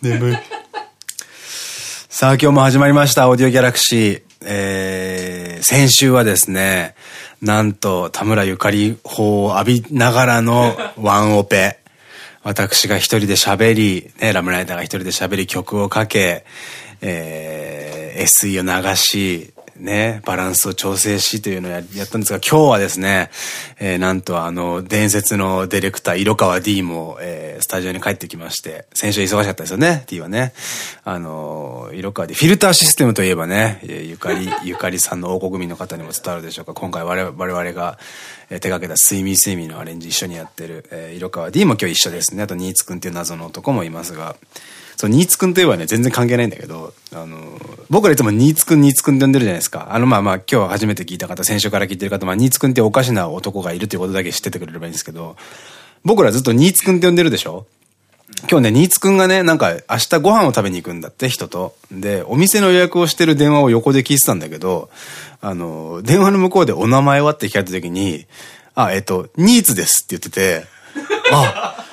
眠い。さあ、今日も始まりました、オーディオギャラクシー。えー、先週はですね、なんと、田村ゆかり法を浴びながらのワンオペ。私が一人で喋り、ね、ラムライダーが一人で喋り曲をかけ、えー、SE を流し、ね、バランスを調整しというのをやったんですが、今日はですね、えー、なんとあの、伝説のディレクター、色川 D も、えー、スタジオに帰ってきまして、先週忙しかったですよね、D はね。あの、色川 D、フィルターシステムといえばね、ゆかり、ゆかりさんの王国民の方にも伝わるでしょうか。今回我々我々が、えー、手掛けた睡眠睡眠のアレンジ一緒にやってる、えー、色川 D も今日一緒ですね。あと、新津くんっていう謎の男もいますが、そう、新津くんといえばね、全然関係ないんだけど、あの、僕らいつも新津くん、新津くんって呼んでるじゃないですか。あの、まあまあ、今日初めて聞いた方、先週から聞いてる方、まあ、新津くんっておかしな男がいるということだけ知っててくれればいいんですけど、僕らずっと新津くんって呼んでるでしょ？今日ね、新津くんがね、なんか明日ご飯を食べに行くんだって、人と。で、お店の予約をしてる電話を横で聞いてたんだけど、あの、電話の向こうでお名前はって聞かれた時に、あ、えっと、ニーツですって言ってて、あ、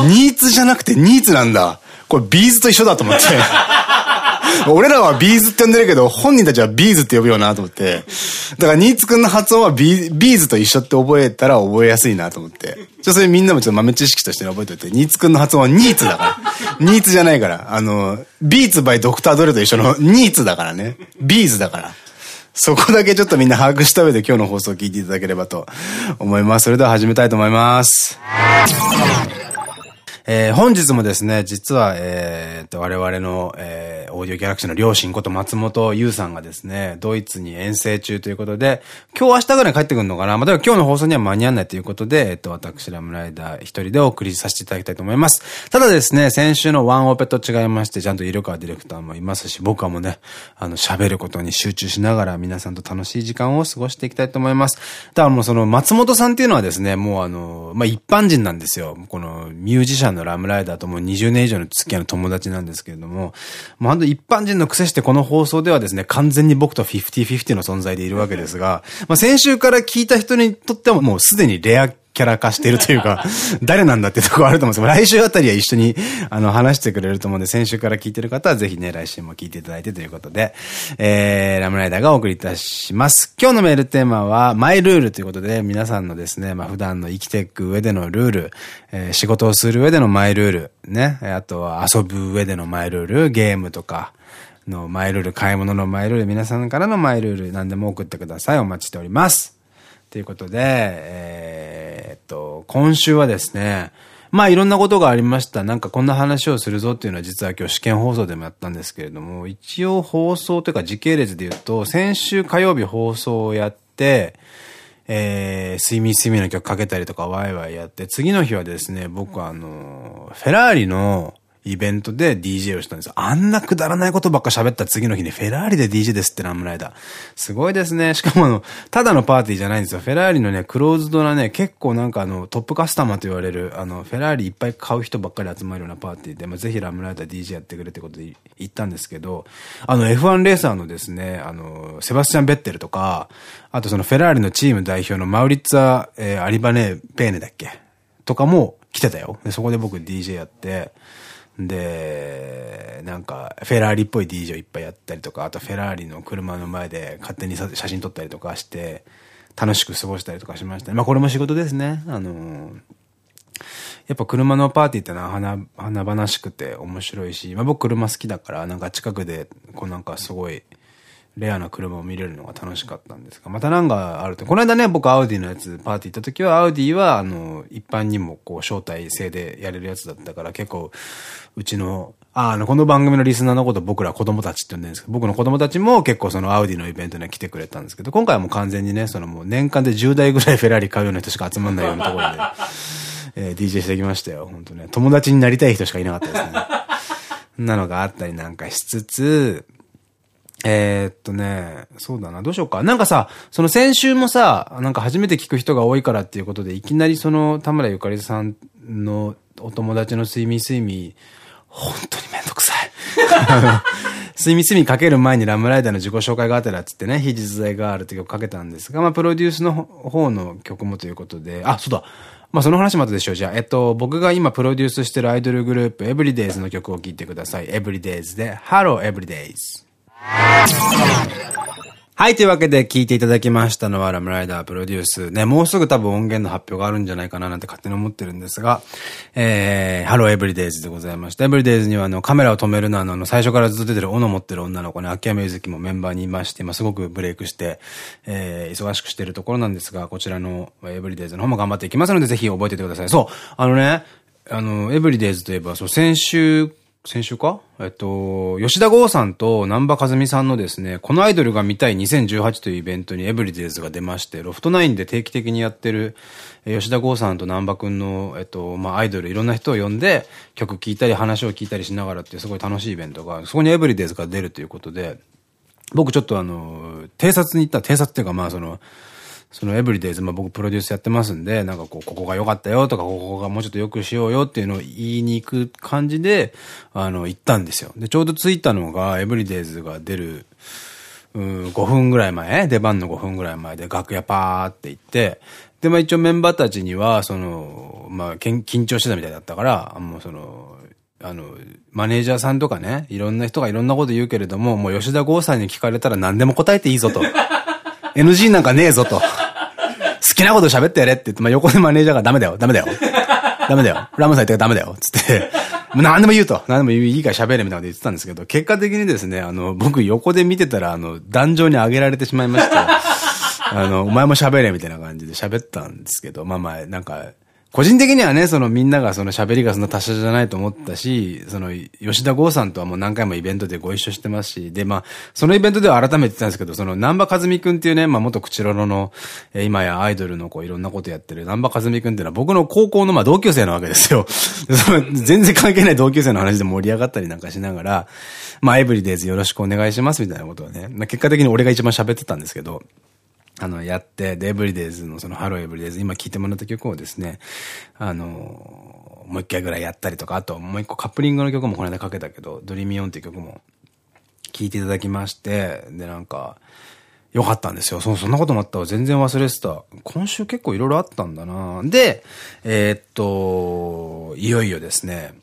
ニーツじゃなくてニーツなんだ。これビーズと一緒だと思って。俺らはビーズって呼んでるけど、本人たちはビーズって呼ぶよなと思って。だから、ニーツくんの発音はビビーズと一緒って覚えたら覚えやすいなと思って。ちょ、それみんなもちょっと豆知識として覚えておいて、ニーツくんの発音はニーツだから。ニーツじゃないから。あの、ビーツバイドクタードレと一緒のニーツだからね。ビーズだから。そこだけちょっとみんな把握した上で今日の放送を聞いていただければと思います。それでは始めたいと思います。えー、本日もですね、実は、えー、と、我々の、えー、オーディオギャラクシーの両親こと松本優さんがですね、ドイツに遠征中ということで、今日明日ぐらい帰ってくるのかなまあ、今日の放送には間に合わないということで、えっと、私ラムライダー一人でお送りさせていただきたいと思います。ただですね、先週のワンオペと違いまして、ちゃんと色川ディレクターもいますし、僕はもうね、あの、喋ることに集中しながら皆さんと楽しい時間を過ごしていきたいと思います。だからもうその松本さんっていうのはですね、もうあの、まあ、一般人なんですよ。このミュージシャンのラムライダーともう20年以上の付き合いの友達なんですけれども、もう本当一般人の癖してこの放送ではですね、完全に僕と50-50の存在でいるわけですが、まあ先週から聞いた人にとってはもうすでにレアキャラ化してるというか、誰なんだってとこあると思うんですけど、来週あたりは一緒に、あの、話してくれると思うんで、先週から聞いてる方はぜひね、来週も聞いていただいてということで、えー、ラムライダーがお送りいたします。今日のメールテーマは、マイルールということで、皆さんのですね、まあ普段の生きていく上でのルール、えー、仕事をする上でのマイルール、ね、あとは遊ぶ上でのマイルール、ゲームとか、のマイルール、買い物のマイルール、皆さんからのマイルール、何でも送ってください。お待ちしております。ということで、えー、っと、今週はですね、まあいろんなことがありました。なんかこんな話をするぞっていうのは実は今日試験放送でもやったんですけれども、一応放送というか時系列で言うと、先週火曜日放送をやって、えー、睡眠睡眠の曲かけたりとかワイワイやって、次の日はですね、僕はあの、フェラーリのイベントで DJ をしたんですあんなくだらないことばっか喋った次の日にフェラーリで DJ ですってラムライダー。すごいですね。しかもあの、ただのパーティーじゃないんですよ。フェラーリのね、クローズドなね、結構なんかあの、トップカスタマーと言われる、あの、フェラーリいっぱい買う人ばっかり集まるようなパーティーで、まあ、ぜひラムライダー DJ やってくれってことで言ったんですけど、あの F1 レーサーのですね、あの、セバスチャン・ベッテルとか、あとそのフェラーリのチーム代表のマウリッツァ、えー、アリバネ・ペーネだっけ？とかも来てたよ。でそこで僕 DJ やって、で、なんか、フェラーリっぽい DJ をいっぱいやったりとか、あとフェラーリの車の前で勝手に写真撮ったりとかして、楽しく過ごしたりとかしました、まあこれも仕事ですね。あのやっぱ車のパーティーってのは華華々しくて面白いし、まあ僕車好きだから、なんか近くで、こうなんかすごい、レアな車を見れるのが楽しかったんですが、またなんかあると、この間ね、僕アウディのやつパーティー行った時は、アウディは、あの、一般にもこう、招待制でやれるやつだったから、結構、うちの、あ、あの、この番組のリスナーのこと僕ら子供たちって呼んでるんですけど、僕の子供たちも結構そのアウディのイベントに来てくれたんですけど、今回はもう完全にね、そのもう年間で10台ぐらいフェラーリ買うような人しか集まんないようなところで、えー、DJ してきましたよ、本当ね。友達になりたい人しかいなかったですね。なのがあったりなんかしつつ、えー、っとね、そうだな、どうしようか。なんかさ、その先週もさ、なんか初めて聞く人が多いからっていうことで、いきなりその田村ゆかりさんのお友達の睡眠睡眠、本当にめんどくさい。睡眠睡眠かける前にラムライダーの自己紹介があったらっつってね、非実在があるって曲かけたんですが、まあプロデュースの方の曲もということで、あ、そうだ、まあその話も後でしょう。じゃあ、えっと、僕が今プロデュースしてるアイドルグループ、エブリデイズの曲を聴いてください。エブリデイズで、Hello Everydays。はい、というわけで聞いていただきましたのはラムライダープロデュース。ね、もうすぐ多分音源の発表があるんじゃないかななんて勝手に思ってるんですが、えー、ハローエブリデイズでございました。エブリデイズにはあのカメラを止めるなのあの最初からずっと出てる斧持ってる女の子ね、秋山ゆずきもメンバーにいまして、今すごくブレイクして、えー、忙しくしてるところなんですが、こちらのエブリデイズの方も頑張っていきますので、ぜひ覚えててください。そう、あのね、あの、エブリデイズといえば、そう、先週、先週か？えっと、吉田豪さんと南波一海さんのですね、このアイドルが見たい2018というイベントにエブリデイズが出まして、ロフトナインで定期的にやってる、吉田剛さんと南波くんの、えっと、まあ、アイドル、いろんな人を呼んで、曲聴いたり話を聞いたりしながらっていうすごい楽しいイベントが、そこにエブリデイズが出るということで、僕ちょっとあの、偵察に行った、偵察っていうかまあその、そのエブリデイズ、まあ僕プロデュースやってますんで、なんかこう、ここが良かったよとか、ここがもうちょっと良くしようよっていうのを言いに行く感じで、あの、行ったんですよ。で、ちょうど着いたのが、エブリデイズが出る、うん、5分ぐらい前、出番の5分ぐらい前で楽屋パーって行って、で、まあ一応メンバーたちには、その、まあ、緊張してたみたいだったから、もうその、あの、マネージャーさんとかね、いろんな人がいろんなこと言うけれども、もう吉田剛さんに聞かれたら何でも答えていいぞと。NG なんかねえぞと。好きなこと喋ってやれって言って、まあ、横でマネージャーがダメだよ、ダメだよ。ダメだよ。ラムさん言ってダメだよ。つって、もう何でも言うと。何でも言ういいから喋れみたいなこと言ってたんですけど、結果的にですね、あの、僕横で見てたら、あの、壇上に上げられてしまいまして、あの、お前も喋れみたいな感じで喋ったんですけど、まあまあ、なんか、個人的にはね、そのみんながその喋りがそんな達者じゃないと思ったし、その吉田剛さんとはもう何回もイベントでご一緒してますし、で、まあ、そのイベントでは改めて言ったんですけど、その南波和美くんっていうね、まあ元口ロロの、え今やアイドルのこういろんなことやってる南波和美くんっていうのは僕の高校のまあ同級生なわけですよ。全然関係ない同級生の話で盛り上がったりなんかしながら、まあエブリデイズよろしくお願いしますみたいなことをね、まあ結果的に俺が一番喋ってたんですけど、あの、やって、で、エブリデイズのそのハローエブリデイズ、今聴いてもらった曲をですね、あの、もう一回ぐらいやったりとか、あともう一個カップリングの曲もこの間かけたけど、ドリーミオンっていう曲も聴いていただきまして、で、なんか、よかったんですよ。そそんなこともあったわ。全然忘れてた。今週結構いろいろあったんだなで、えー、っと、いよいよですね、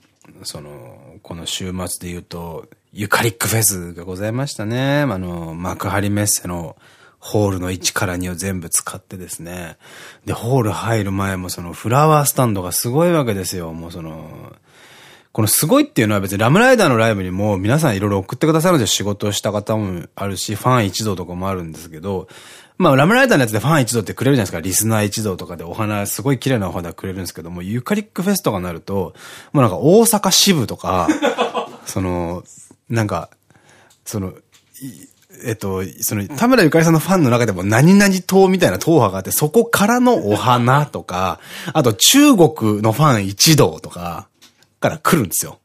その、この週末で言うと、ユカリックフェスがございましたね。あの、幕張メッセの、ホールの1から2を全部使ってですね。で、ホール入る前もそのフラワースタンドがすごいわけですよ。もうその、このすごいっていうのは別にラムライダーのライブにも皆さんいろいろ送ってくださるんですよ。仕事をした方もあるし、ファン一同とかもあるんですけど、まあ、ラムライダーのやつでファン一同ってくれるじゃないですか。リスナー一同とかでお花、すごい綺麗なお花くれるんですけども、ユカリックフェスとかになると、もうなんか大阪支部とか、その、なんか、その、えっと、その、田村ゆかりさんのファンの中でも何々党みたいな党派があって、そこからのお花とか、あと中国のファン一同とか、から来るんですよ。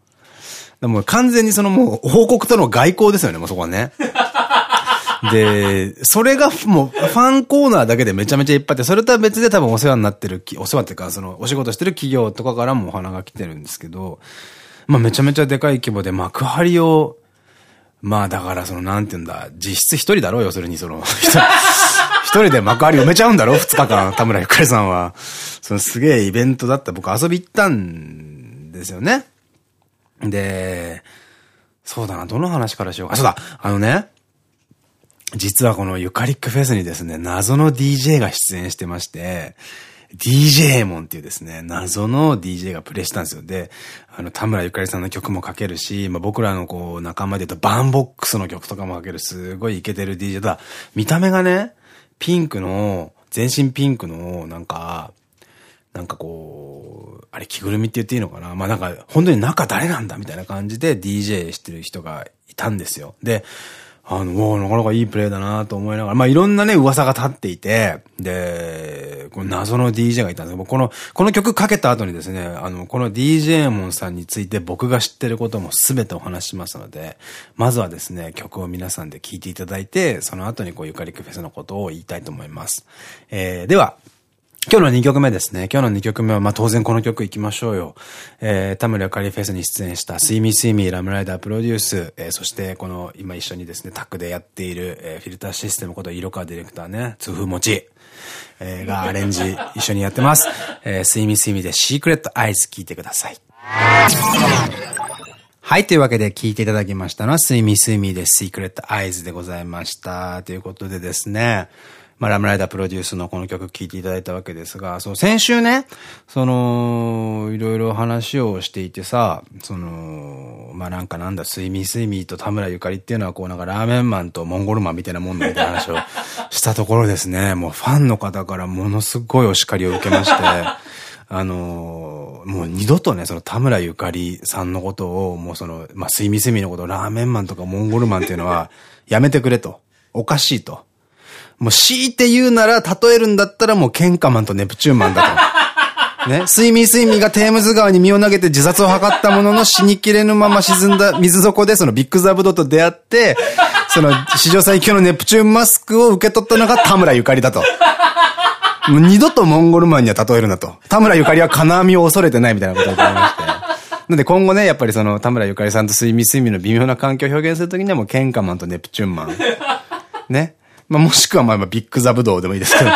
もう完全にそのもう、報告との外交ですよね、もうそこはね。で、それがもう、ファンコーナーだけでめちゃめちゃいっぱいって、それとは別で多分お世話になってる、お世話っていうか、その、お仕事してる企業とかからもお花が来てるんですけど、まあめちゃめちゃでかい規模で幕張を、まあだからそのなんて言うんだ、実質一人だろう、要するにその、一人で幕張埋めちゃうんだろう二日間、田村ゆかりさんは。そのすげえイベントだった僕遊び行ったんですよね。で、そうだな、どの話からしようか。あ、そうだ、あのね、実はこのユカリックフェスにですね、謎の DJ が出演してまして、DJ モンっていうですね、謎の DJ がプレイしたんですよ。で、あの、田村ゆかりさんの曲もかけるし、まあ、僕らのこう、仲間で言うとバンボックスの曲とかもかける、すごいイケてる DJ だ。見た目がね、ピンクの、全身ピンクの、なんか、なんかこう、あれ着ぐるみって言っていいのかな？まあなんか、本当に中誰なんだ？みたいな感じで DJ してる人がいたんですよ。で、あの、なかなかいいプレイだなと思いながら、まあ、いろんなね、噂が立っていて、で、この謎の DJ がいたんですけど、この、この曲かけた後にですね、あの、この DJ モンさんについて僕が知ってることも全てお話しますので、まずはですね、曲を皆さんで聴いていただいて、その後にこう、ゆかりくフェスのことを言いたいと思います。えー、では、今日の2曲目ですね。今日の2曲目は、まあ当然この曲行きましょうよ。えー、田村ゆかりフェスに出演した、スイミースイミーラムライダープロデュース、えー、そしてこの今一緒にですね、タッグでやっている、えー、フィルターシステムこと色川ディレクターね、痛風持ち、えー、がアレンジ一緒にやってます。えー、スイミースイミーでシークレットアイズ聞いてください。はい。というわけで聞いていただきましたのは、スイミースイミーでシークレットアイズでございました。ということでですね、まあ、ラムライダープロデュースのこの曲聴いていただいたわけですが、そう、先週ね、その、いろいろ話をしていてさ、その、まあ、なんかなんだ、スイミースイミーと田村ゆかりっていうのはこうなんかラーメンマンとモンゴルマンみたいなもんだみたいな話をしたところですね、もうファンの方からものすごいお叱りを受けまして、あのもう二度とね、その田村ゆかりさんのことを、もうその、まあ、スイミスイミのことラーメンマンとかモンゴルマンっていうのは、やめてくれと。おかしいと。もう強いて言うなら、例えるんだったらもうケンカマンとネプチューンマンだと。ね。睡眠睡眠がテームズ川に身を投げて自殺を図ったものの死にきれぬまま沈んだ水底でそのビッグザブドと出会って、その史上最強のネプチューンマスクを受け取ったのが田村ゆかりだと。もう二度とモンゴルマンには例えるなと。田村ゆかりは金網を恐れてないみたいなことを言ってまして。なんで今後ね、やっぱりその田村ゆかりさんと睡眠睡眠の微妙な環境を表現するときにはもうケンカマンとネプチューンマン。ね。まあ、もしくはまあ、ビッグザブドウでもいいですけど。っ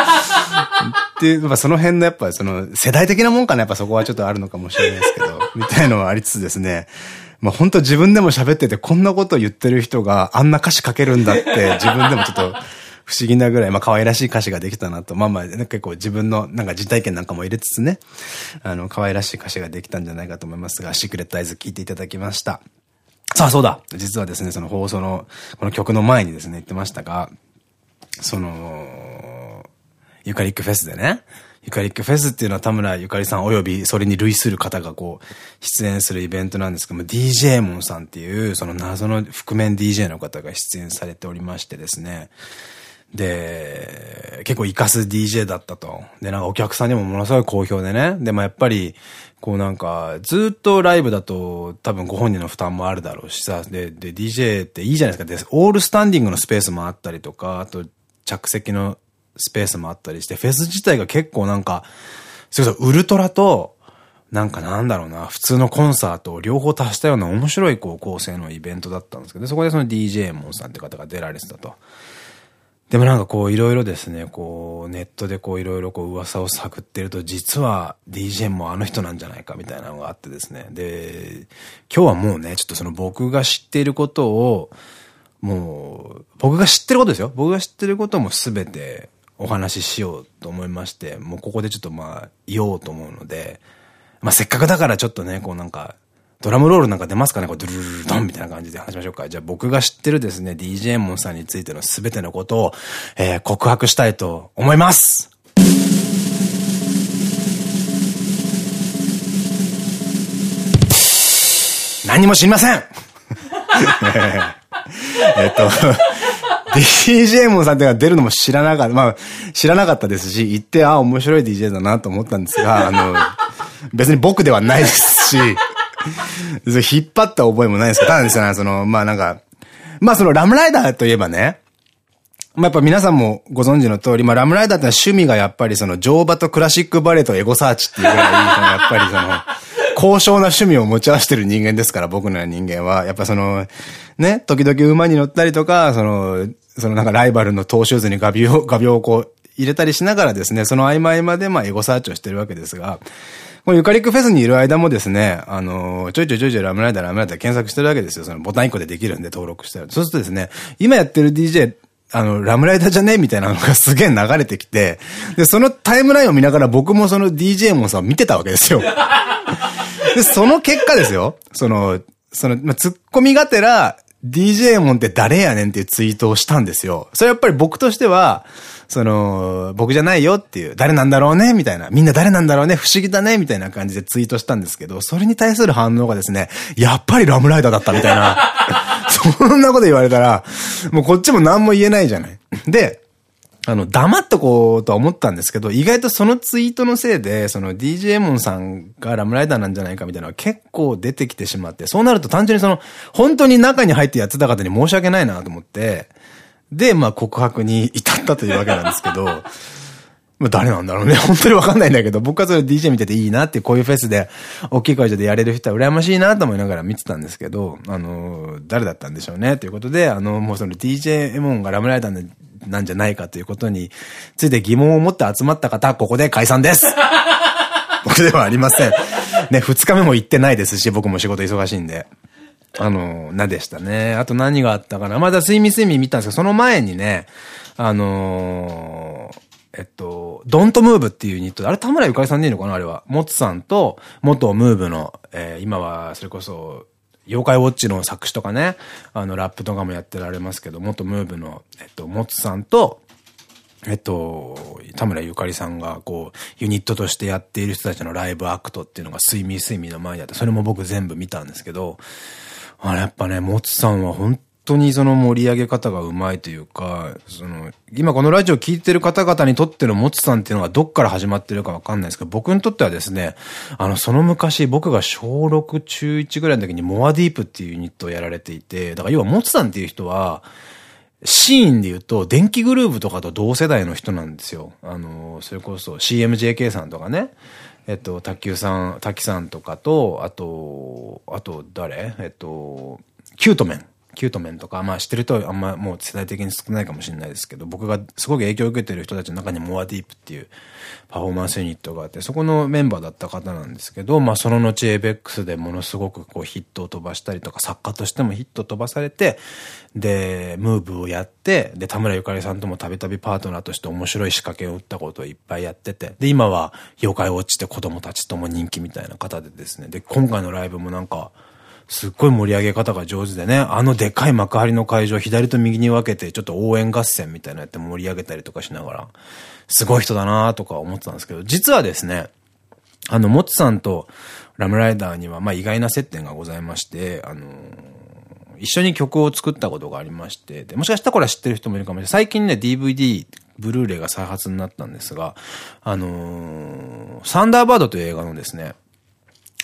ていう、まあ、その辺のやっぱりその、世代的なもんかな、やっぱそこはちょっとあるのかもしれないですけど、みたいのはありつつですね。まあ、本当自分でも喋ってて、こんなことを言ってる人があんな歌詞書けるんだって、自分でもちょっと、不思議なぐらい、まあ可愛らしい歌詞ができたなと。まあまあ、結構自分のなんか実体験なんかも入れつつね、あの、可愛らしい歌詞ができたんじゃないかと思いますが、シークレットアイズ聞いていただきました。さあ、そうだ実はですね、その放送の、この曲の前にですね、言ってましたが、その、ユカリックフェスでね、ユカリックフェスっていうのは田村ゆかりさん及びそれに類する方がこう、出演するイベントなんですけども、DJ モンさんっていう、その謎の覆面 DJ の方が出演されておりましてですね、で、結構活かす DJ だったと。で、なんかお客さんにもものすごい好評でね。でもやっぱり、こうなんか、ずっとライブだと多分ご本人の負担もあるだろうしさ。で、で、DJ っていいじゃないですか。で、オールスタンディングのスペースもあったりとか、あと着席のスペースもあったりして、フェス自体が結構なんか、それこそウルトラと、なんかなんだろうな、普通のコンサートを両方足したような面白いこう構成のイベントだったんですけど、そこでその DJ モンさんって方が出られてたと。でもなんかこういろいろですね、こうネットでこういろいろこう噂を探ってると実は DJ もあの人なんじゃないかみたいなのがあってですね。で、今日はもうね、ちょっとその僕が知っていることを、もう、僕が知ってることですよ。僕が知ってることもすべてお話ししようと思いまして、もうここでちょっとまあ、言おうと思うので、まあせっかくだからちょっとね、こうなんか、ドラムロールなんか出ますかね？こうドゥルルルドンみたいな感じで話しましょうか。じゃあ僕が知ってるですね、DJ モンさんについてのすべてのことを、えー、告白したいと思います何も知りません えっと、DJ モンさんっていうのが出るのも知らなかった。まあ、知らなかったですし、行って、ああ、面白い DJ だなと思ったんですが、あの、別に僕ではないですし、引っ張った覚えもないですけど、ただですね、その、まあなんか、まあそのラムライダーといえばね、まあやっぱ皆さんもご存知の通り、まあラムライダーってのは趣味がやっぱりその乗馬とクラシックバレエとエゴサーチっていうぐらい、やっぱりその、高尚な趣味を持ち合わせてる人間ですから、僕のような人間は。やっぱその、ね、時々馬に乗ったりとか、その、そのなんかライバルのトーシューズに画鋲を、画鋲をこう入れたりしながらですね、その合間合間でまあエゴサーチをしてるわけですが、このユカリックフェスにいる間もですね、あの、ちょいちょいちょいちょいラムライダーラムライダー検索してるわけですよ。そのボタン1個でできるんで登録してる。そうするとですね、今やってる DJ、あの、ラムライダーじゃね？みたいなのがすげえ流れてきて、で、そのタイムラインを見ながら僕もその DJ もさ、見てたわけですよ。で、その結果ですよ。その、その、まあ、ツッコミがてら、DJ モンって誰やねんっていうツイートをしたんですよ。それやっぱり僕としては、その、僕じゃないよっていう、誰なんだろうねみたいな。みんな誰なんだろうね不思議だねみたいな感じでツイートしたんですけど、それに対する反応がですね、やっぱりラムライダーだったみたいな。そんなこと言われたら、もうこっちも何も言えないじゃない。で、あの、黙っとこうとは思ったんですけど、意外とそのツイートのせいで、その DJ モンさんがラムライダーなんじゃないかみたいなのが結構出てきてしまって、そうなると単純にその、本当に中に入ってやってた方に申し訳ないなと思って、で、まあ告白に至ったというわけなんですけど、まあ誰なんだろうね。本当にわかんないんだけど、僕はそれ DJ 見てていいなってこういうフェスで、大きい会場でやれる人は羨ましいなと思いながら見てたんですけど、あの、誰だったんでしょうね。ということで、あの、もうその DJ エモンがラムライダーなんじゃないかということについて疑問を持って集まった方、ここで解散です 僕ではありません。ね、二日目も行ってないですし、僕も仕事忙しいんで。あの、なでしたね。あと何があったかな。まだ睡眠睡眠見たんですけど、その前にね、あのー、えっと、ドントムーブっていうユニット、あれ田村ゆかりさんでいいのかなあれは。モツさんと、元ムーブの、えー、今はそれこそ、妖怪ウォッチの作詞とかね、あの、ラップとかもやってられますけど、元ムーブの、えっと、モツさんと、えっと、田村ゆかりさんが、こう、ユニットとしてやっている人たちのライブアクトっていうのが、睡眠睡眠の前にあって、それも僕全部見たんですけど、あれやっぱね、もつさんは本当にその盛り上げ方がうまいというか、その、今このラジオ聴いてる方々にとってのもつさんっていうのがどっから始まってるかわかんないですけど、僕にとってはですね、あの、その昔僕が小6中1ぐらいの時にモアディープっていうユニットをやられていて、だから要はもつさんっていう人は、シーンで言うと、電気グルーヴとかと同世代の人なんですよ。あの、それこそ CMJK さんとかね。えっと、卓球さん、滝さんとかと、あと、あと誰？えっと、キュートメン。キュートメンとか、まあ知ってる人はあんまもう世代的に少ないかもしれないですけど、僕がすごく影響を受けてる人たちの中にモアディープっていうパフォーマンスユニットがあって、そこのメンバーだった方なんですけど、まあその後エイベックスでものすごくこうヒットを飛ばしたりとか、作家としてもヒット飛ばされて、で、ムーブをやって、で、田村ゆかりさんともたびたびパートナーとして面白い仕掛けを打ったことをいっぱいやってて、で、今は妖怪ウォッチで子供たちとも人気みたいな方でですね、で、今回のライブもなんか、すっごい盛り上げ方が上手でね、あのでかい幕張の会場左と右に分けてちょっと応援合戦みたいなやって盛り上げたりとかしながら、すごい人だなとか思ってたんですけど、実はですね、あの、モツさんとラムライダーには、まあ意外な接点がございまして、あの一緒に曲を作ったことがありまして、でもしかしたらこれは知ってる人もいるかもしれない。最近ね、DVD、ブルーレイが再発になったんですが、あのー、サンダーバードという映画のですね、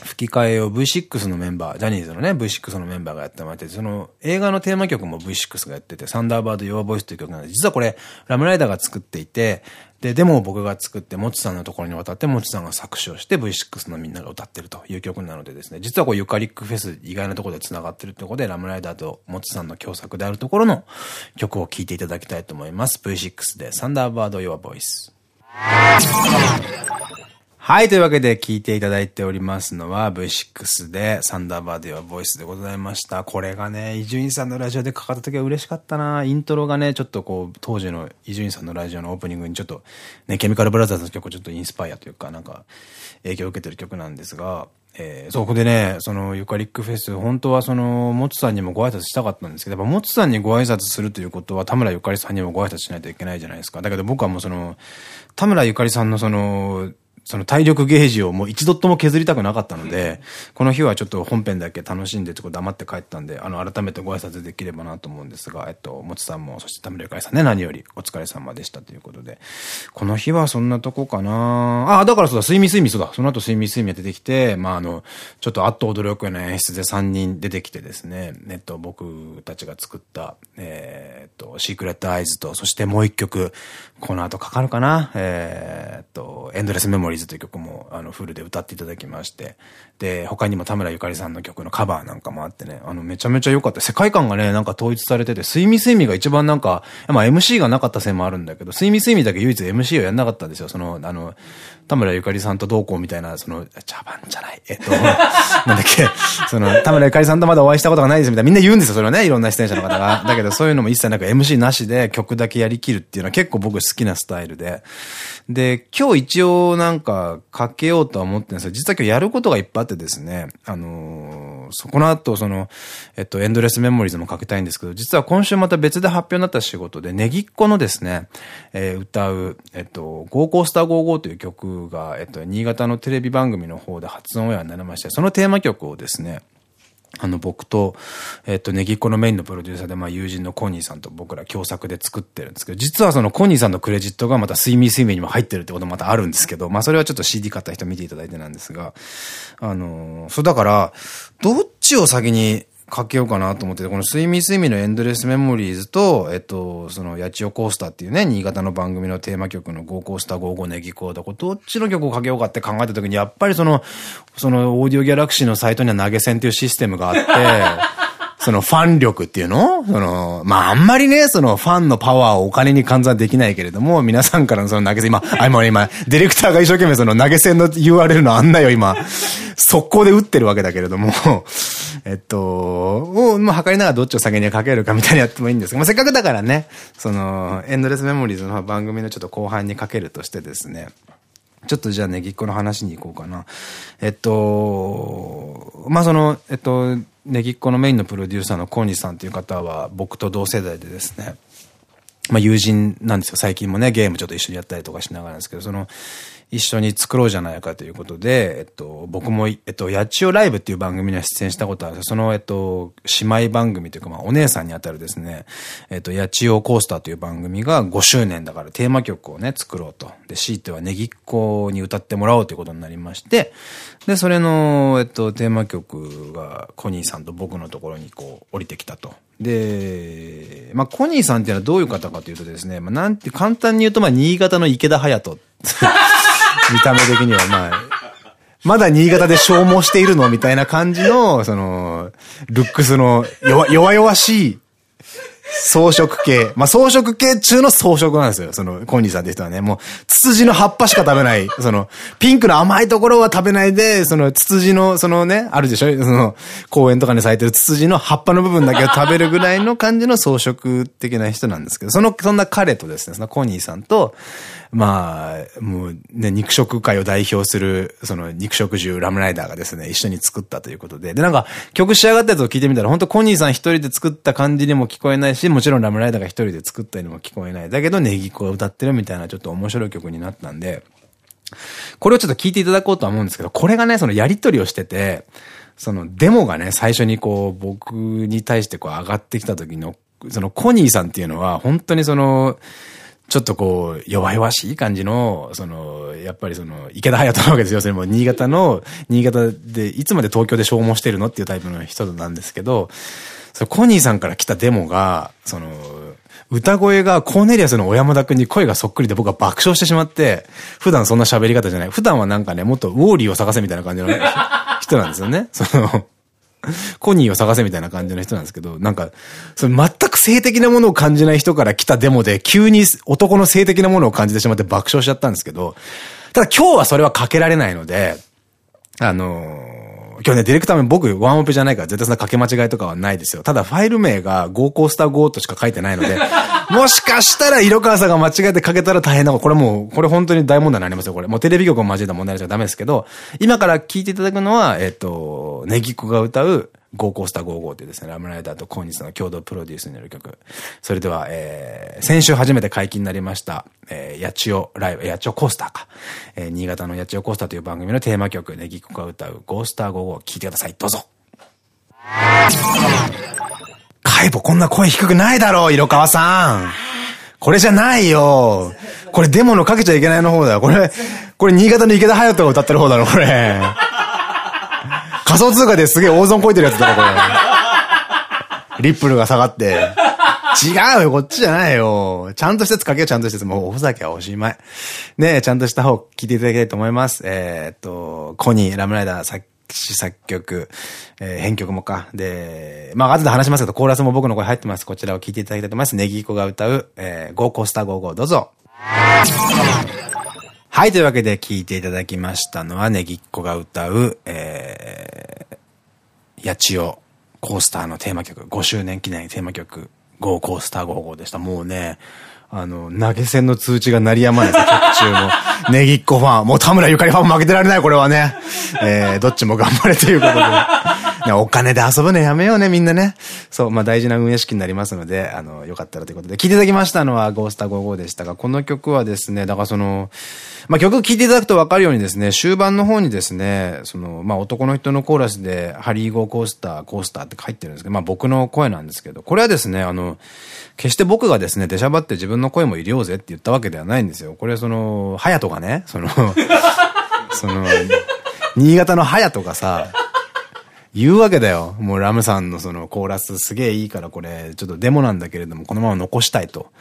吹き替えを V6 のメンバー、ジャニーズのね、V6 のメンバーがやってもらって、その映画のテーマ曲も V6 がやってて、サンダーバード・ヨア・ボイスという曲なんで、実はこれ、ラムライダーが作っていて、で、デモを僕が作って、もちさんのところに渡って、もちさんが作詞をして V6 のみんなが歌ってるという曲なのでですね、実はこうユカリックフェス意外なところで繋がってるってことで、ラムライダーともちさんの共作であるところの曲を聴いていただきたいと思います。V6 でサンダーバード・ヨア・ボイス。はい、というわけで聞いていただいておりますのは V6 でサンダーバードはボイスでございました。これがね、伊集院さんのラジオでかかった時は嬉しかったなイントロがね、ちょっとこう、当時の伊集院さんのラジオのオープニングにちょっと、ね、ケミカルブラザーズの曲をちょっとインスパイアというか、なんか、影響を受けてる曲なんですが、えー、そこでね、そのユカリックフェス、本当はその、モツさんにもご挨拶したかったんですけど、やっぱモツさんにご挨拶するということは、田村ゆかりさんにもご挨拶しないといけないじゃないですか。だけど僕はもうその、田村ゆかりさんのその、その体力ゲージをもう一度とも削りたくなかったので、この日はちょっと本編だけ楽しんで、ちょっと黙って帰ったんで、あの、改めてご挨拶できればなと思うんですが、えっと、もつさんも、そして田村ゆかりさんね、何よりお疲れ様でしたということで、この日はそんなとこかな。あ、だからそうだ、睡眠睡眠そうだ、その後睡眠睡眠出てきて、まああの、ちょっとあっと驚くような演出で3人出てきてですね、えっと、僕たちが作った、えー、っと、シークレットアイズと、そしてもう一曲、この後かかるかな？えー、っと、エンドレスメモリーズという曲も、あの、フルで歌っていただきまして、で他にも田村ゆかりさんの曲のカバーなんかもあってね、あの、めちゃめちゃ良かった。世界観がね、なんか統一されてて、睡眠睡眠が一番なんか、まあ MC がなかったせいもあるんだけど、睡眠睡眠だけ唯一 MC をやんなかったんですよ。その、あの、田村ゆかりさんと同行みたいな、その、茶番じゃない？えっと、なんだっけ、その、田村ゆかりさんとまだお会いしたことがないですみたいな、みんな言うんですよ、それはね、いろんな出演者の方が。だけど、そういうのも一切なく MC なしで曲だけやりきるっていうのは結構僕好きなスタイルで。で、今日一応なんかかけようとは思ってるんですよ。実は今日やることがいっぱいあってですね、あのー、そこの後、その、えっと、エンドレスメモリーズもかけたいんですけど、実は今週また別で発表になった仕事で、ネギっ子のですね、えー、歌う、えっと、ゴーコースター55という曲が、えっと、新潟のテレビ番組の方で発音オンエアになりまして、そのテーマ曲をですね、あの、僕と、えっと、ネギっ子のメインのプロデューサーで、まあ、友人のコニーさんと僕ら共作で作ってるんですけど、実はそのコニーさんのクレジットがまた睡眠睡眠にも入ってるってこともまたあるんですけど、まあ、それはちょっと CD 買った人見ていただいてなんですが、あのそう、だから、どっちを先にかけようかなと思ってて、この睡眠睡眠のエンドレスメモリーズと、えっと、その、八千代コースターっていうね、新潟の番組のテーマ曲のゴーコースター55ネギコード、どっちの曲をかけようかって考えた時に、やっぱりその、その、オーディオギャラクシーのサイトには投げ銭っていうシステムがあって、そのファン力っていうの？その、まあ、あんまりね、そのファンのパワーをお金に換算できないけれども、皆さんからのその投げ銭、今、あ、今、今、ディレクターが一生懸命その投げ銭の URL の案内を今、速攻で打ってるわけだけれども、えっと、を、まあ、測りながらどっちを先にかけるかみたいにやってもいいんですが、ま、せっかくだからね、その、エンドレスメモリーズの番組のちょっと後半にかけるとしてですね、ちょっとじゃあねぎっこの話に行こうかな。えっと、まあ、その、えっと、ネギっ子のメインのプロデューサーのコーニさんという方は僕と同世代でですね、まあ友人なんですよ。最近もね、ゲームちょっと一緒にやったりとかしながらですけど、その、一緒に作ろうじゃないかということで、えっと、僕も、えっと、八千代ライブっていう番組には出演したことあるその、えっと、姉妹番組というか、まあ、お姉さんにあたるですね、えっと、八千代コースターという番組が5周年だからテーマ曲をね、作ろうと。で、強いてはネギっ子に歌ってもらおうということになりまして、で、それの、えっと、テーマ曲が、コニーさんと僕のところにこう、降りてきたと。で、まあ、コニーさんっていうのはどういう方かというとですね、まあ、なんて、簡単に言うと、まあ、新潟の池田隼人。見た目的にはまあ、まだ新潟で消耗しているのみたいな感じの、その、ルックスの弱弱々しい装飾系。まあ、装飾系中の装飾なんですよ。その、コンニーさんって人はね。もう、ツツジの葉っぱしか食べない。その、ピンクの甘いところは食べないで、その、ツツジの、そのね、あるでしょ？その、公園とかに咲いてるツツジの葉っぱの部分だけを食べるぐらいの感じの装飾的な人なんですけど、その、そんな彼とですね、そのコニーさんと、まあ、もうね、肉食界を代表する、その肉食獣ラムライダーがですね、一緒に作ったということで。で、なんか、曲仕上がったやつを聞いてみたら、本当コニーさん一人で作った感じにも聞こえないし、もちろんラムライダーが一人で作ったにも聞こえない。だけど、ネギ子が歌ってるみたいなちょっと面白い曲になったんで、これをちょっと聞いていただこうとは思うんですけど、これがね、そのやりとりをしてて、そのデモがね、最初にこう、僕に対してこう上がってきた時の、そのコニーさんっていうのは、本当にその、ちょっとこう、弱々しい感じの、その、やっぱりその、池田隼人なわけですよ。それも新潟の、新潟で、いつまで東京で消耗してるのっていうタイプの人なんですけど、そコニーさんから来たデモが、その、歌声がコーネリアスの小山田くんに声がそっくりで僕は爆笑してしまって、普段そんな喋り方じゃない。普段はなんかね、もっとウォーリーを探せみたいな感じの人なんですよね。その、コニーを探せみたいな感じの人なんですけど、なんか、それ全く性的なものを感じない人から来たデモで、急に男の性的なものを感じてしまって爆笑しちゃったんですけど、ただ今日はそれはかけられないので、あのー今日ね、ディレクターも僕、ワンオペじゃないから絶対そんな掛け間違いとかはないですよ。ただファイル名がゴーコースターゴーとしか書いてないので、もしかしたら色川さんが間違えてかけたら大変なこれもう、これ本当に大問題になりますよ、これ。もうテレビ局を交えた問題じゃダメですけど、今から聞いていただくのは、えっ、と、ネギっ子が歌う、ゴーコースター55っていうですね、ラムライダーとコーニスの共同プロデュースによる曲。それでは、えー、先週初めて解禁になりました、えー、八千代ライブ、八千代コースターか。えー、新潟の八千代コースターという番組のテーマ曲、ネギっ子が歌うゴースター55聴いてください。どうぞ。カイボこんな声低くないだろう、色川さん。これじゃないよ。これデモのかけちゃいけないの方だよ。これ、これ新潟の池田隼人が歌ってる方だろ、これ。仮想通貨ですげえ大損こいてるやつだろ、これ。リップルが下がって。違うよ、こっちじゃないよ。ちゃんとしたやつかけよ、ちゃんとしたやつ。もうおふざけはおしまい。ねえ、ちゃんとした方聞いていただきたいと思います。えー、っと、コニー、ラムライダー作詞作曲、えー、編曲もか。で、まあ、後で話しますけど、コーラスも僕の声入ってます。こちらを聞いていただきたいと思います。ネギーコが歌う、えー、ゴーコースターゴーゴー、どうぞ。はい、というわけで聴いていただきましたのは、ねぎっこが歌う、えー、八千代コースターのテーマ曲、5周年記念テーマ曲、ゴーコースター55でした。もうね、あの、投げ銭の通知が鳴りやまないです、曲中の。ネギっ子ファン。もう田村ゆかりファンも負けてられない、これはね。えー、どっちも頑張れということで。お金で遊ぶのやめようね、みんなね。そう、まあ大事な運営式になりますので、あの、よかったらということで、聴いていただきましたのは、ゴースター55でしたが、この曲はですね、だからその、まあ曲聴いていただくとわかるようにですね、終盤の方にですね、その、まあ男の人のコーラスで、ハリーゴーコースター、コースターって書いてるんですけど、まあ僕の声なんですけど、これはですね、あの、決して僕がですね、出しゃばって自分の声も入れようぜって言ったわけではないんですよ。これその、ハヤトがね、その、その、新潟のハヤトがさ、言うわけだよ。もうラムさんのそのコーラスすげえいいからこれ、ちょっとデモなんだけれども、このまま残したいと。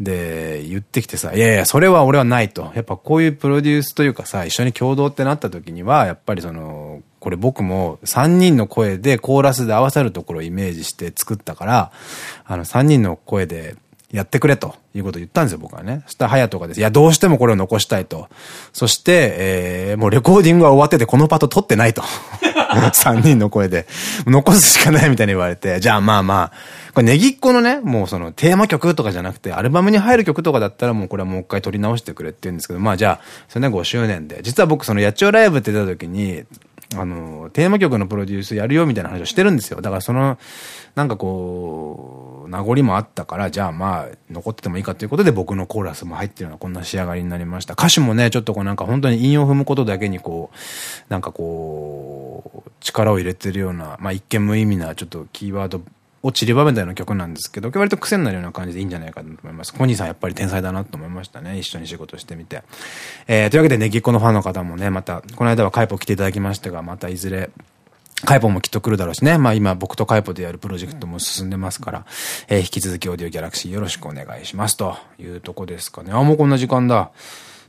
で、言ってきてさ、いやいや、それは俺はないと。やっぱこういうプロデュースというかさ、一緒に共同ってなった時には、やっぱりその、これ僕も3人の声でコーラスで合わさるところをイメージして作ったから、あの3人の声でやってくれということを言ったんですよ、僕はね。そしたら、ハヤトがです。いや、どうしてもこれを残したいと。そして、えー、もうレコーディングは終わってて、このパート撮ってないと。3人の声で。残すしかないみたいに言われて、じゃあまあまあ、これネギっ子のね、もうそのテーマ曲とかじゃなくて、アルバムに入る曲とかだったらもうこれはもう一回撮り直してくれって言うんですけど、まあじゃあ、それね5周年で。実は僕その野鳥ライブって出た時に、あの、テーマ曲のプロデュースやるよみたいな話をしてるんですよ。だからその、なんかこう、名残もあったから、じゃあまあ、残っててもいいかということで僕のコーラスも入ってるようなこんな仕上がりになりました。歌詞もね、ちょっとこうなんか本当に韻を踏むことだけにこう、なんかこう、力を入れてるような、まあ一見無意味なちょっとキーワードを散りばめたような曲なんですけど、割と癖になるような感じでいいんじゃないかと思います。コニーさんやっぱり天才だなと思いましたね。一緒に仕事してみて。えー、というわけでね、ぎっこのファンの方もね、また、この間はカイポ来ていただきましたが、またいずれ、カイポもきっと来るだろうしね。まあ今僕とカイポでやるプロジェクトも進んでますから、えー、引き続きオーディオギャラクシーよろしくお願いしますというとこですかね。あ、もうこんな時間だ。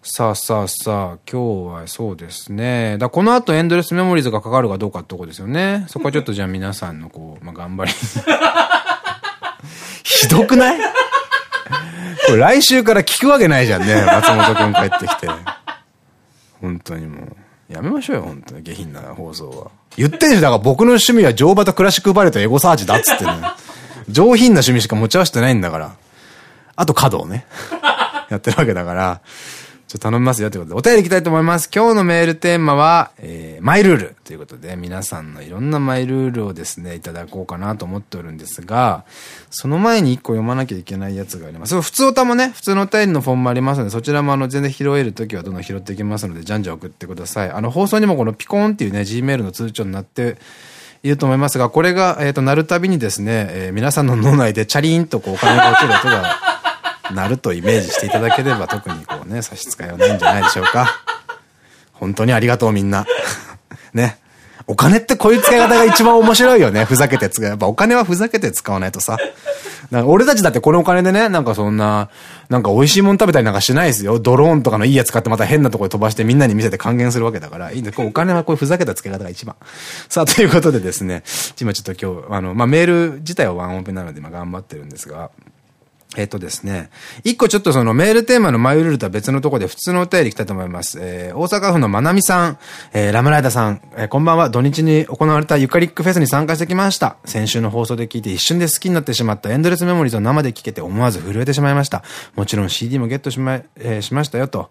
さあさあさあ、今日はそうですね。だこの後エンドレスメモリーズがかかるかどうかってとこですよね。そこはちょっとじゃあ皆さんのこう、まあ頑張り。ひどくない？これ来週から聞くわけないじゃんね。松本くん帰ってきて。本当にもう。やめましょうよ、本当に。下品な放送は。言ってんじゃん。だから僕の趣味は乗馬とクラシックバレエとエゴサーチだっつってね。上品な趣味しか持ち合わせてないんだから。あと華道ね。やってるわけだから。ちょっと頼みますよということで、お便り行きたいと思います。今日のメールテーマは、えー、マイルールということで、皆さんのいろんなマイルールをですね、いただこうかなと思っておるんですが、その前に一個読まなきゃいけないやつがあります。普通歌もね、普通のお便りのフォームもありますので、そちらもあの、全然拾えるときはどんどん拾っていきますので、じゃんじゃん送ってください。あの、放送にもこのピコーンっていうね、Gmail の通知になって、いると思いますが、これが、えっ、ー、と、鳴るたびにですね、えー、皆さんの脳内でチャリーンとこうお金が落ちる音がなるとイメージしていただければ特にこうね、差し支えはないんじゃないでしょうか。本当にありがとうみんな。ね。お金ってこういう使い方が一番面白いよね。ふざけて使う。やっぱお金はふざけて使わないとさ。なんか俺たちだってこのお金でね、なんかそんな、なんか美味しいもの食べたりなんかしないですよ。ドローンとかのいいやつ買ってまた変なところ飛ばしてみんなに見せて還元するわけだから。いいんだ。お金はこういうふざけた使い方が一番。さあ、ということでですね。今ちょっと今日、あの、まあ、メール自体はワンオペなので今頑張ってるんですが。えっとですね。一個ちょっとそのメールテーマのマイルールとは別のとこで普通のお便り行きたいと思います。えー、大阪府のまなみさん、えー、ラムライダーさん、えー、こんばんは。土日に行われたユカリックフェスに参加してきました。先週の放送で聞いて一瞬で好きになってしまったエンドレスメモリーズを生で聞けて思わず震えてしまいました。もちろん CD もゲットしま、えー、しましたよと。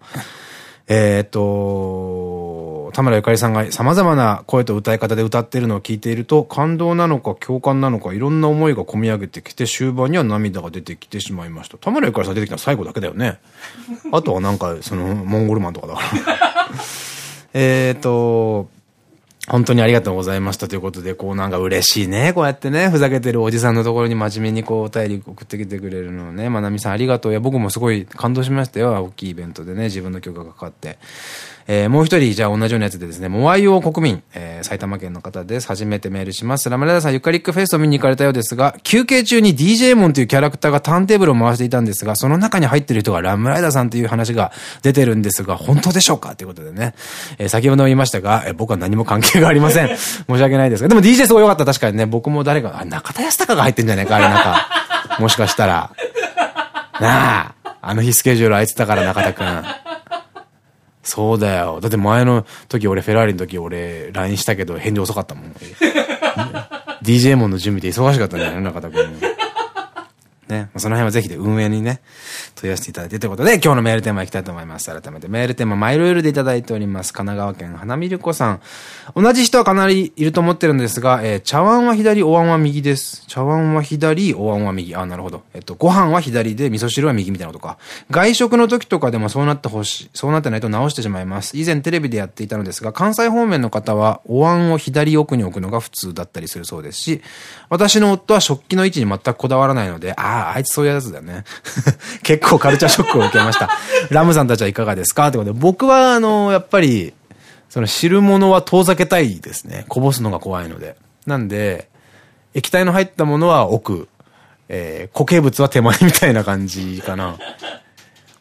えっと、田村ゆかりさんが様々な声と歌い方で歌っているのを聞いていると、感動なのか共感なのかいろんな思いが込み上げてきて、終盤には涙が出てきてしまいました。田村ゆかりさん出てきたの最後だけだよね。あとはなんか、その、モンゴルマンとかだから。えっと、本当にありがとうございましたということで、こうなんか嬉しいね。こうやってね、ふざけてるおじさんのところに真面目にこうお便り送ってきてくれるのね。まなみさんありがとう。いや、僕もすごい感動しましたよ。大きいイベントでね、自分の曲がかかって。えー、もう一人、じゃあ同じようなやつでですね、モアイオ国民、えー、埼玉県の方です。初めてメールします。ラムラダさん、ユカリックフェスを見に行かれたようですが、休憩中に DJ モンというキャラクターがターンテーブルを回していたんですが、その中に入ってる人がラムライダーさんという話が出てるんですが、本当でしょうか？ということでね。えー、先ほども言いましたが、えー、僕は何も関係がありません。申し訳ないですが。でも DJ すごい良かった。確かにね、僕も誰か、あ、中田康隆が入ってんじゃないか、あれなんか。もしかしたら。なあ、あの日スケジュール空いてたから中田くん。そうだよ。だって前の時俺、フェラーリの時俺、LINE したけど返事遅かったもん。DJ モンの準備で忙しかったんだよね、中田君。ね。その辺はぜひで運営にね、問い合わせていただいてということで、今日のメールテーマいきたいと思います。改めてメールテーマ、マイルールでいただいております。神奈川県花見る子さん。同じ人はかなりいると思ってるんですが、えー、茶碗は左、お椀は右です。茶碗は左、お椀は右。あ、なるほど。えっと、ご飯は左で、味噌汁は右みたいなことか。外食の時とかでもそうなってほしい、そうなってないと直してしまいます。以前テレビでやっていたのですが、関西方面の方は、お椀を左奥に置くのが普通だったりするそうですし、私の夫は食器の位置に全くこだわらないので、ああ、あいつそういうやつだよね。結構カルチャーショックを受けました。ラムさんたちはいかがですか？ってことで、僕は、あの、やっぱり、その汁物は遠ざけたいですね。こぼすのが怖いので。なんで、液体の入ったものは奥、えー、固形物は手前みたいな感じかな。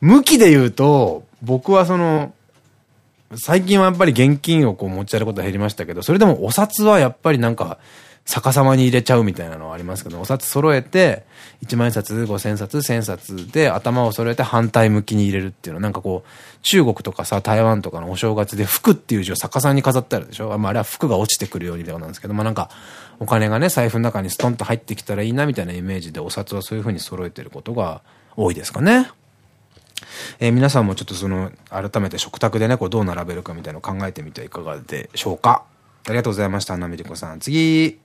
向きで言うと、僕はその、最近はやっぱり現金をこう持ち歩くことは減りましたけど、それでもお札はやっぱりなんか、逆さまに入れちゃうみたいなのはありますけど、お札揃えて、1万円札、5000冊、1000冊で頭を揃えて反対向きに入れるっていうのは、なんかこう、中国とかさ、台湾とかのお正月で服っていう字を逆さに飾ってあるでしょ？まああれは服が落ちてくるようにみたいなんですけど、まあなんか、お金がね、財布の中にストンと入ってきたらいいなみたいなイメージでお札はそういう風に揃えてることが多いですかね。えー、皆さんもちょっとその、改めて食卓でね、こうどう並べるかみたいなのを考えてみてはいかがでしょうか。ありがとうございました、アナミリコさん。次。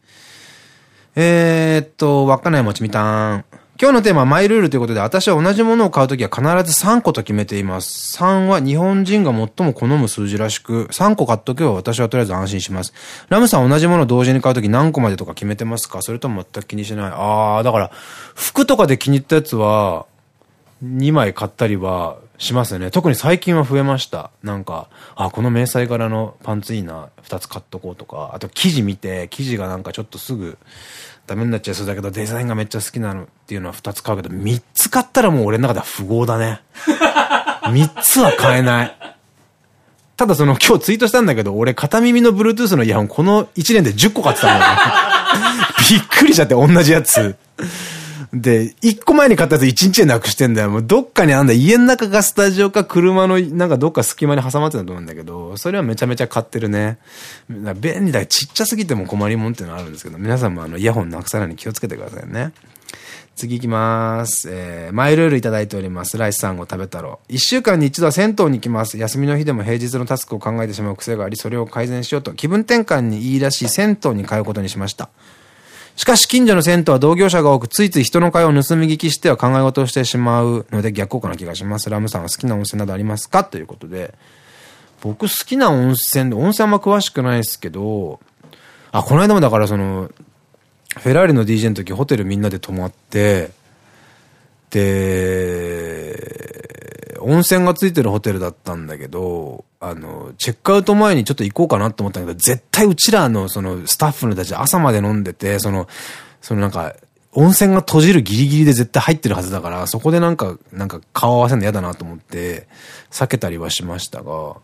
えー、っと、稚内もちみたん。今日のテーマはマイルールということで、私は同じものを買うときは必ず3個と決めています。3は日本人が最も好む数字らしく、3個買っとけば私はとりあえず安心します。ラムさん同じものを同時に買うとき何個までとか決めてますか？それとも全く気にしないあー、だから、服とかで気に入ったやつは、2枚買ったりはしますね。特に最近は増えました。なんか、あ、この迷彩柄のパンツいいな、2つ買っとこうとか、あと生地見て、生地がなんかちょっとすぐダメになっちゃいそうだけど、デザインがめっちゃ好きなのっていうのは2つ買うけど、3つ買ったらもう俺の中では富豪だね。3つは買えない。ただその今日ツイートしたんだけど、俺片耳の Bluetooth のイヤホンこの1年で10個買ってたんだよね。びっくりしちゃって同じやつ。で、一個前に買ったやつ一日でなくしてんだよ。もうどっかにあんだ。家の中がスタジオか車のなんかどっか隙間に挟まってたと思うんだけど、それはめちゃめちゃ買ってるね。便利だちっちゃすぎても困りもんっていうのはあるんですけど、皆さんもあのイヤホンなくさないように気をつけてくださいね。次行きます。えー、マイルールいただいております。ライスさんを食べたろ。一週間に一度は銭湯に行きます。休みの日でも平日のタスクを考えてしまう癖があり、それを改善しようと気分転換に言い出し、銭湯に通うことにしました。しかし近所の銭湯は同業者が多く、ついつい人の会を盗み聞きしては考え事をしてしまうので逆効果な気がします。ラムさんは好きな温泉などありますか？ということで。僕好きな温泉で、温泉あんま詳しくないですけど、あ、この間もだからその、フェラーリの DJ の時ホテルみんなで泊まって、で、温泉がついてるホテルだったんだけど、あの、チェックアウト前にちょっと行こうかなと思ったんだけど、絶対うちらのそのスタッフの人たち朝まで飲んでて、その、そのなんか、温泉が閉じるギリギリで絶対入ってるはずだから、そこでなんか、なんか顔合わせるの嫌だなと思って、避けたりはしましたが、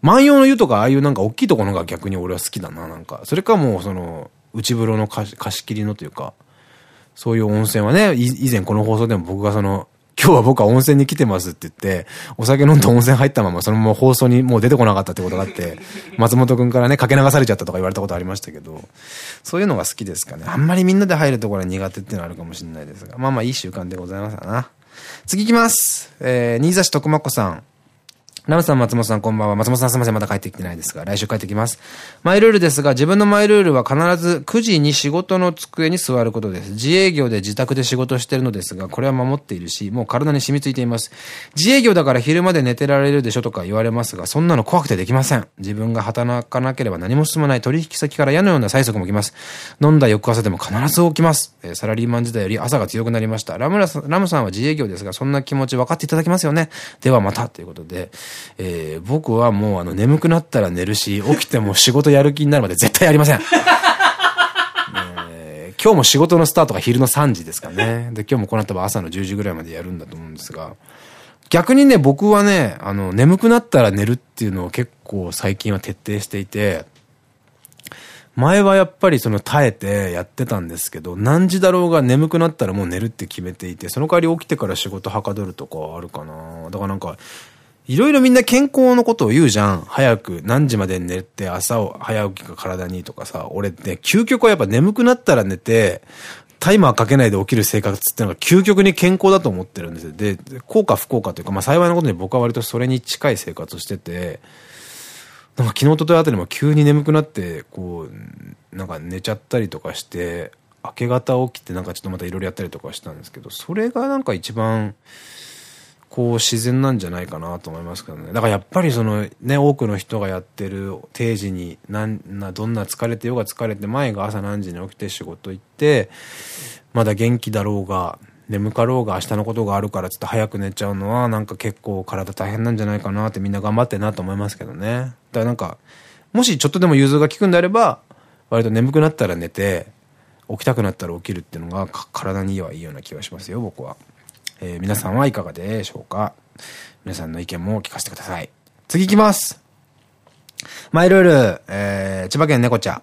万葉の湯とかああいうなんか大きいところが逆に俺は好きだな、なんか。それかもうその、内風呂の貸し切りのというか、そういう温泉はね、以前この放送でも僕がその、今日は僕は温泉に来てますって言って、お酒飲んで温泉入ったままそのまま放送にもう出てこなかったってことがあって、松本くんからね、かけ流されちゃったとか言われたことありましたけど、そういうのが好きですかね。あんまりみんなで入るところは苦手っていうのはあるかもしれないですが、まあまあいい習慣でございますかな。次行きます。えー、新座市徳間子さん。ラムさん、松本さん、こんばんは。松本さんすみません。まだ帰ってきてないですが、来週帰ってきます。マイルールですが、自分のマイルールは必ず9時に仕事の机に座ることです。自営業で自宅で仕事してるのですが、これは守っているし、もう体に染みついています。自営業だから昼まで寝てられるでしょとか言われますが、そんなの怖くてできません。自分が働かなければ何も進まない取引先から矢のような催促も来ます。飲んだ翌朝でも必ず起きます。サラリーマン時代より朝が強くなりました。ラムララムさんは自営業ですが、そんな気持ち分かっていただけますよね。ではまた、ということで、えー僕はもうあの眠くなったら寝るし、起きても仕事やる気になるまで絶対やりません。え、今日も仕事のスタートが昼の3時ですかね。で、今日もこの後は朝の10時ぐらいまでやるんだと思うんですが、逆にね、僕はね、あの、眠くなったら寝るっていうのを結構最近は徹底していて、前はやっぱりその耐えてやってたんですけど、何時だろうが眠くなったらもう寝るって決めていて、その代わり起きてから仕事はかどるとかあるかな。だからなんか、いろいろみんな健康のことを言うじゃん。早く何時まで寝て朝を早起きが体にとかさ。俺って究極はやっぱ眠くなったら寝て、タイマーかけないで起きる生活っていうのが究極に健康だと思ってるんですよ。で、効果不効果というか、まあ幸いなことに僕は割とそれに近い生活をしてて、なんか昨日とといあたりも急に眠くなって、こう、なんか寝ちゃったりとかして、明け方起きてなんかちょっとまたいろいろやったりとかしたんですけど、それがなんか一番、こう自然なんじゃないかなと思いますけどね。だからやっぱりそのね、多くの人がやってる定時に、なんな、どんな疲れてようが疲れて、前が朝何時に起きて仕事行って、まだ元気だろうが、眠かろうが明日のことがあるからつって早く寝ちゃうのはなんか結構体大変なんじゃないかなってみんな頑張ってなと思いますけどね。だからなんか、もしちょっとでも融通が効くんであれば、割と眠くなったら寝て、起きたくなったら起きるっていうのが体にはいいような気がしますよ、僕は。えー、皆さんはいかがでしょうか？皆さんの意見も聞かせてください。次行きますマイルール、えー、千葉県猫ちゃん。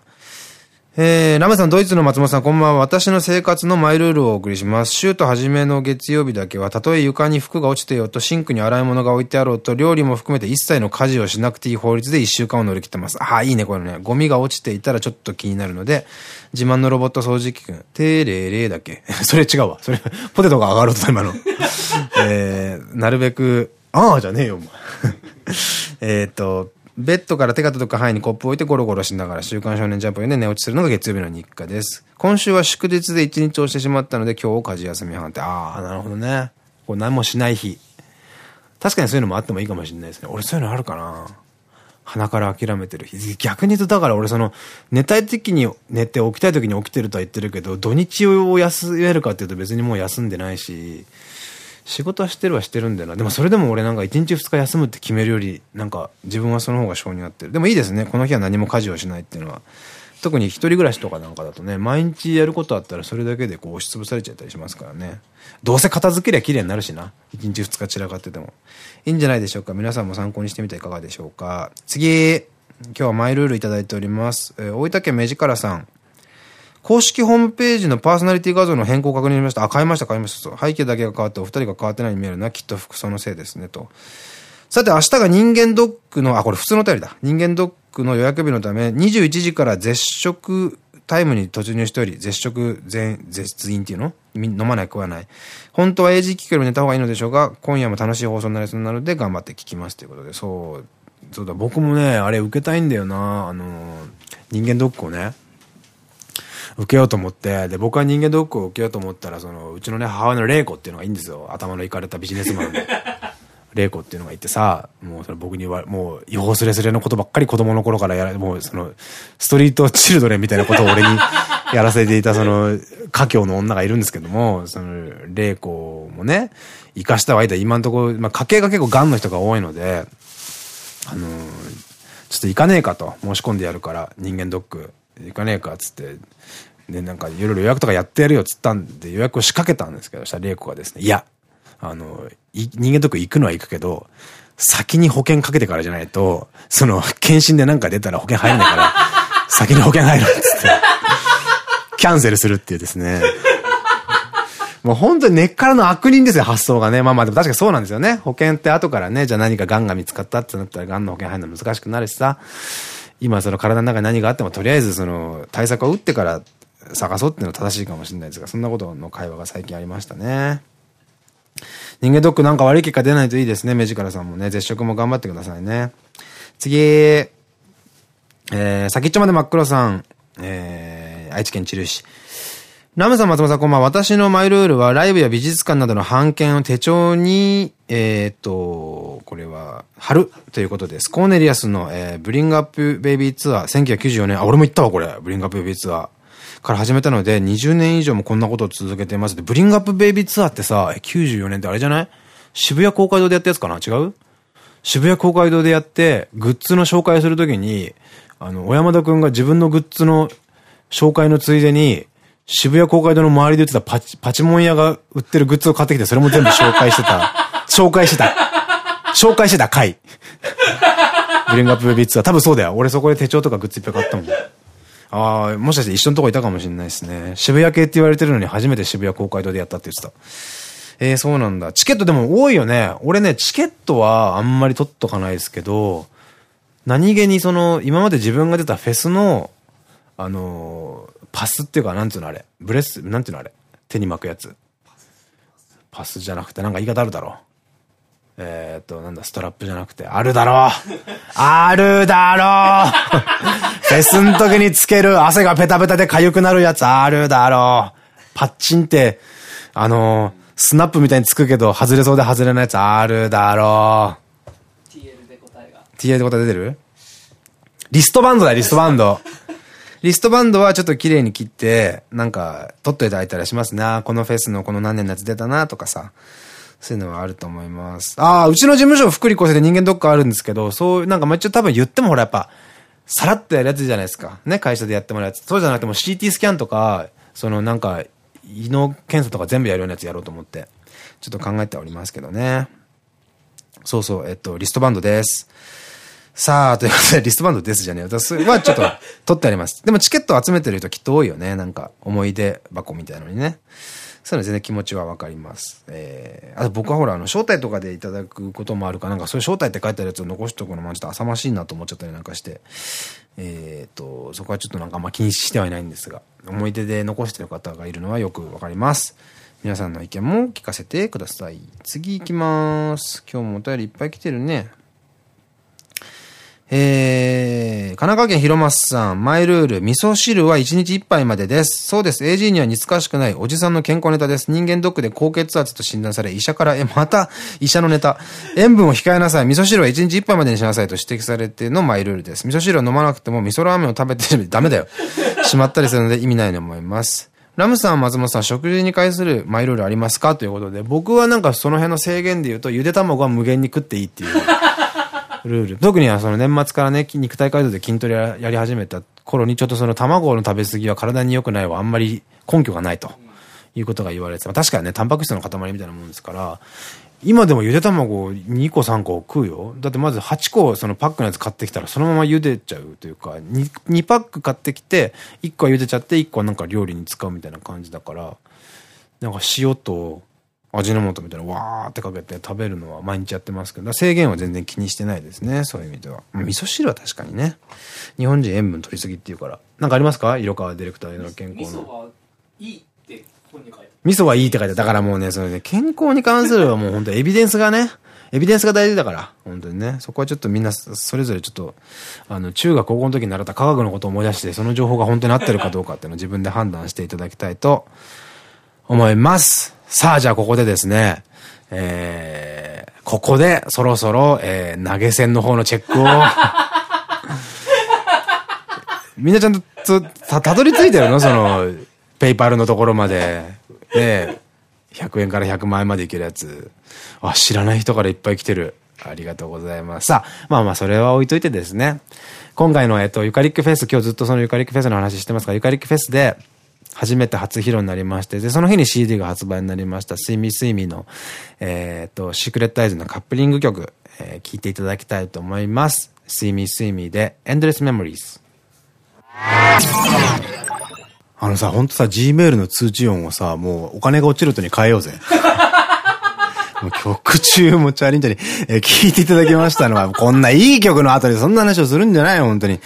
えー、ラムさん、ドイツの松本さん、こんばんは。私の生活のマイルールをお送りします。週と初めの月曜日だけは、たとえ床に服が落ちてようと、シンクに洗い物が置いてあろうと、料理も含めて一切の家事をしなくていい法律で一週間を乗り切ってます。ああ、いいね、これね。ゴミが落ちていたらちょっと気になるので、自慢のロボット掃除機くん、テーレーレーだっけ それ違うわ。それ、ポテトが上がろうと今の。えー、なるべく、ああじゃねえよ、お前。えっと、ベッドから手が届く範囲にコップを置いてゴロゴロしながら週刊少年ジャンプを読んで寝落ちするのが月曜日の日課です。今週は祝日で一日をしてしまったので今日を家事休み半って、ああ、なるほどね。こう何もしない日。確かにそういうのもあってもいいかもしれないですね。俺そういうのあるかな鼻から諦めてる日。逆に言うと、だから俺その、寝たい時に寝て起きたい時に起きてるとは言ってるけど、土日を休めるかっていうと別にもう休んでないし、仕事はしてるはしてるんだよな。でもそれでも俺なんか1日2日休むって決めるより、なんか自分はその方が性に合ってる。でもいいですね。この日は何も家事をしないっていうのは。特に一人暮らしとかなんかだとね、毎日やることあったらそれだけでこう押しつぶされちゃったりしますからね。どうせ片付けりゃ綺麗になるしな。1日2日散らかってても。いいんじゃないでしょうか。皆さんも参考にしてみてはいかがでしょうか。次。今日はマイルールいただいております。えー、大分県目力さん。公式ホームページのパーソナリティ画像の変更を確認しました。あ、変えました、変えました。背景だけが変わってお二人が変わってないように見えるのはきっと服装のせいですね、と。さて、明日が人間ドックの、あ、これ普通のお便りだ。人間ドックの予約日のため、21時から絶食タイムに突入しており、絶食全、絶飲っていうの？飲まない、食わない。本当は英字聞くより寝た方がいいのでしょうが、今夜も楽しい放送になりそうなので頑張って聞きますということで、そう、そうだ、僕もね、あれ受けたいんだよな、あの、人間ドックをね。受けようと思って、で、僕は人間ドックを受けようと思ったら、その、うちのね、母親の玲子っていうのがいいんですよ。頭のいかれたビジネスマンの。玲子っていうのがいてさ、もうそれ僕には、もう、違法すれすれのことばっかり子供の頃からやら、もうその、ストリートチルドレンみたいなことを俺に やらせていた、その、家境の女がいるんですけども、その、玲子もね、生かしたはいだ、今のところ、まあ、家系が結構癌の人が多いので、あのちょっと行かねえかと申し込んでやるから、人間ドック。行かねえかっつって、で、なんかいろいろ予約とかやってやるよっつったんで予約を仕掛けたんですけど、そしたら玲子がですね、いや、あの、人間ドック行くのは行くけど、先に保険かけてからじゃないと、その、検診でなんか出たら保険入らないから、先に保険入るっつって、キャンセルするっていうですね。もう本当に根っからの悪人ですよ、発想がね。まあまあでも確かにそうなんですよね。保険って後からね、じゃあ何か癌が見つかったってなったら癌の保険入るの難しくなるしさ。今その体の中に何があってもとりあえずその対策を打ってから探そうっていうのは正しいかもしれないですが、そんなことの会話が最近ありましたね。人間ドックなんか悪い結果出ないといいですね。目力さんもね。絶食も頑張ってくださいね。次、えー、先っちょまで真っ黒さん、えー、愛知県知留市。ラムさん、松本さん、こんばんは。私のマイルールは、ライブや美術館などの版権を手帳に、えっと、これは、貼るということです。コーネリアスの、えー、ブリングアップベイビーツアー、1994年、あ、俺も行ったわ、これ。ブリングアップベイビーツアー。から始めたので、20年以上もこんなことを続けてます。で、ブリングアップベイビーツアーってさ、94年ってあれじゃない？渋谷公会堂でやったやつかな？違う？渋谷公会堂でやって、グッズの紹介するときに、あの、小山田くんが自分のグッズの紹介のついでに、渋谷公会堂の周りで売ってたパチ、パチモン屋が売ってるグッズを買ってきて、それも全部紹介してた。紹介してた。紹介してた回。ブリングアップベビーツアー。多分そうだよ。俺そこで手帳とかグッズいっぱい買ったもん。ああ、もしかして一緒のとこいたかもしれないですね。渋谷系って言われてるのに初めて渋谷公会堂でやったって言ってた。えー、そうなんだ。チケットでも多いよね。俺ね、チケットはあんまり取っとかないですけど、何気にその、今まで自分が出たフェスの、あのー、パスっていうか、なんていうのあれ。ブレス、なんていうのあれ。手に巻くやつ。パスじゃなくて、なんか言い方あるだろう。えっと、なんだ、ストラップじゃなくて、あるだろうあるだろう フェスん時につける汗がペタペタで痒くなるやつあるだろうパッチンって、あのスナップみたいにつくけど、外れそうで外れないやつあるだろう TL で答えが。TL で答え出てる？リストバンドだよ、リストバンド。リストバンドはちょっと綺麗に切って、なんか、撮っといてあげたりしますね。このフェスのこの何年のやつ出たなとかさ。そういうのはあると思います。ああ、うちの事務所福利厚生で人間ドックあるんですけど、そう、なんかめっちゃ多分言ってもほらやっぱ、さらっとやるやつじゃないですか。ね、会社でやってもらうやつ。そうじゃなくても CT スキャンとか、そのなんか、胃の検査とか全部やるようなやつやろうと思って、ちょっと考えておりますけどね。そうそう、えっと、リストバンドです。さあ、ということで、リストバンドですじゃねえ。私はちょっと取ってあります。でもチケット集めてる人きっと多いよね。なんか、思い出箱みたいなのにね。そういうの全然気持ちはわかります。えー、あと僕はほら、あの、招待とかでいただくこともあるかなんかそういう招待って書いてあるやつを残しとくのもちょっと浅ましいなと思っちゃったりなんかして、えっと、そこはちょっとなんかあんま気にしてはいないんですが、思い出で残してる方がいるのはよくわかります。皆さんの意見も聞かせてください。次行きます。今日もお便りいっぱい来てるね。えー、神奈川県広松さん、マイルール、味噌汁は1日1杯までです。そうです。AG には似つかしくないおじさんの健康ネタです。人間ドックで高血圧と診断され、医者から、え、また、医者のネタ。塩分を控えなさい。味噌汁は1日1杯までにしなさいと指摘されてのマイルールです。味噌汁は飲まなくても味噌ラーメンを食べてダメだよ。しまったりするので意味ないと思います。ラムさん、松本さん、食事に関するマイルールありますか？ということで、僕はなんかその辺の制限で言うと、ゆで卵は無限に食っていいっていう。ルール。特にはその年末からね、肉体改造で筋トレやり始めた頃に、ちょっとその卵の食べ過ぎは体に良くないはあんまり根拠がないと。いうことが言われてた。確かにね、タンパク質の塊みたいなもんですから、今でもゆで卵2個3個食うよ。だってまず8個そのパックのやつ買ってきたらそのまま茹でちゃうというか、2, 2パック買ってきて、1個は茹でちゃって1個はなんか料理に使うみたいな感じだから、なんか塩と味の素みたいなわーってかけて食べるのは毎日やってますけど、制限は全然気にしてないですね。そういう意味では。味噌汁は確かにね。日本人塩分取りすぎっていうから。なんかありますか？色川ディレクターの健康の。味噌はいいってここに書いて味噌はいいって書いてだからもうね、それね、健康に関するはもう本当エビデンスがね、エビデンスが大事だから、本当にね。そこはちょっとみんな、それぞれちょっと、あの、中学高校の時に習った科学のことを思い出して、その情報が本当に合ってるかどうかっていうのを自分で判断していただきたいと思います。さあ、じゃあここでですね、えー、ここでそろそろ、えー、投げ銭の方のチェックを みんなちゃんとた、たどり着いてるのその、ペイパルのところまで。ね100円から100万円までいけるやつ。あ、知らない人からいっぱい来てる。ありがとうございます。さあ、まあまあ、それは置いといてですね。今回の、えっと、ユカリックフェス、今日ずっとそのユカリックフェスの話してますが、ユカリックフェスで、初めて初披露になりまして、で、その日に CD が発売になりました、スイミスイミの、えっと、シークレットアイズのカップリング曲、えー、聴いていただきたいと思います。スイミスイミで、Endless Memories。あのさ、ほんとさ、Gmail の通知音をさ、もうお金が落ちるとに変えようぜ。曲中もチャリンチャリン、えー、聞いていただきましたのは、こんないい曲の後でそんな話をするんじゃないよ、本当に。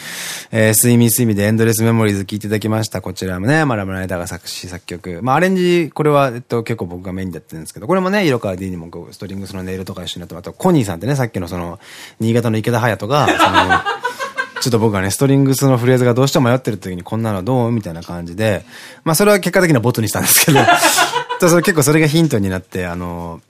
えー、睡眠睡眠でエンドレスメモリーズ聞いていただきました。こちらもね、マラムライダーが作詞作曲。まあ、アレンジ、これは、えっと、結構僕がメインでやってるんですけど、これもね、色川 D にもストリングスのネイルとか一緒になって、あと、コニーさんってね、さっきのその、新潟の池田隼人が、その、ちょっと僕がね、ストリングスのフレーズがどうしても迷ってる時にこんなのどうみたいな感じで、まあそれは結果的にはボツにしたんですけど、それ結構それがヒントになって、あの、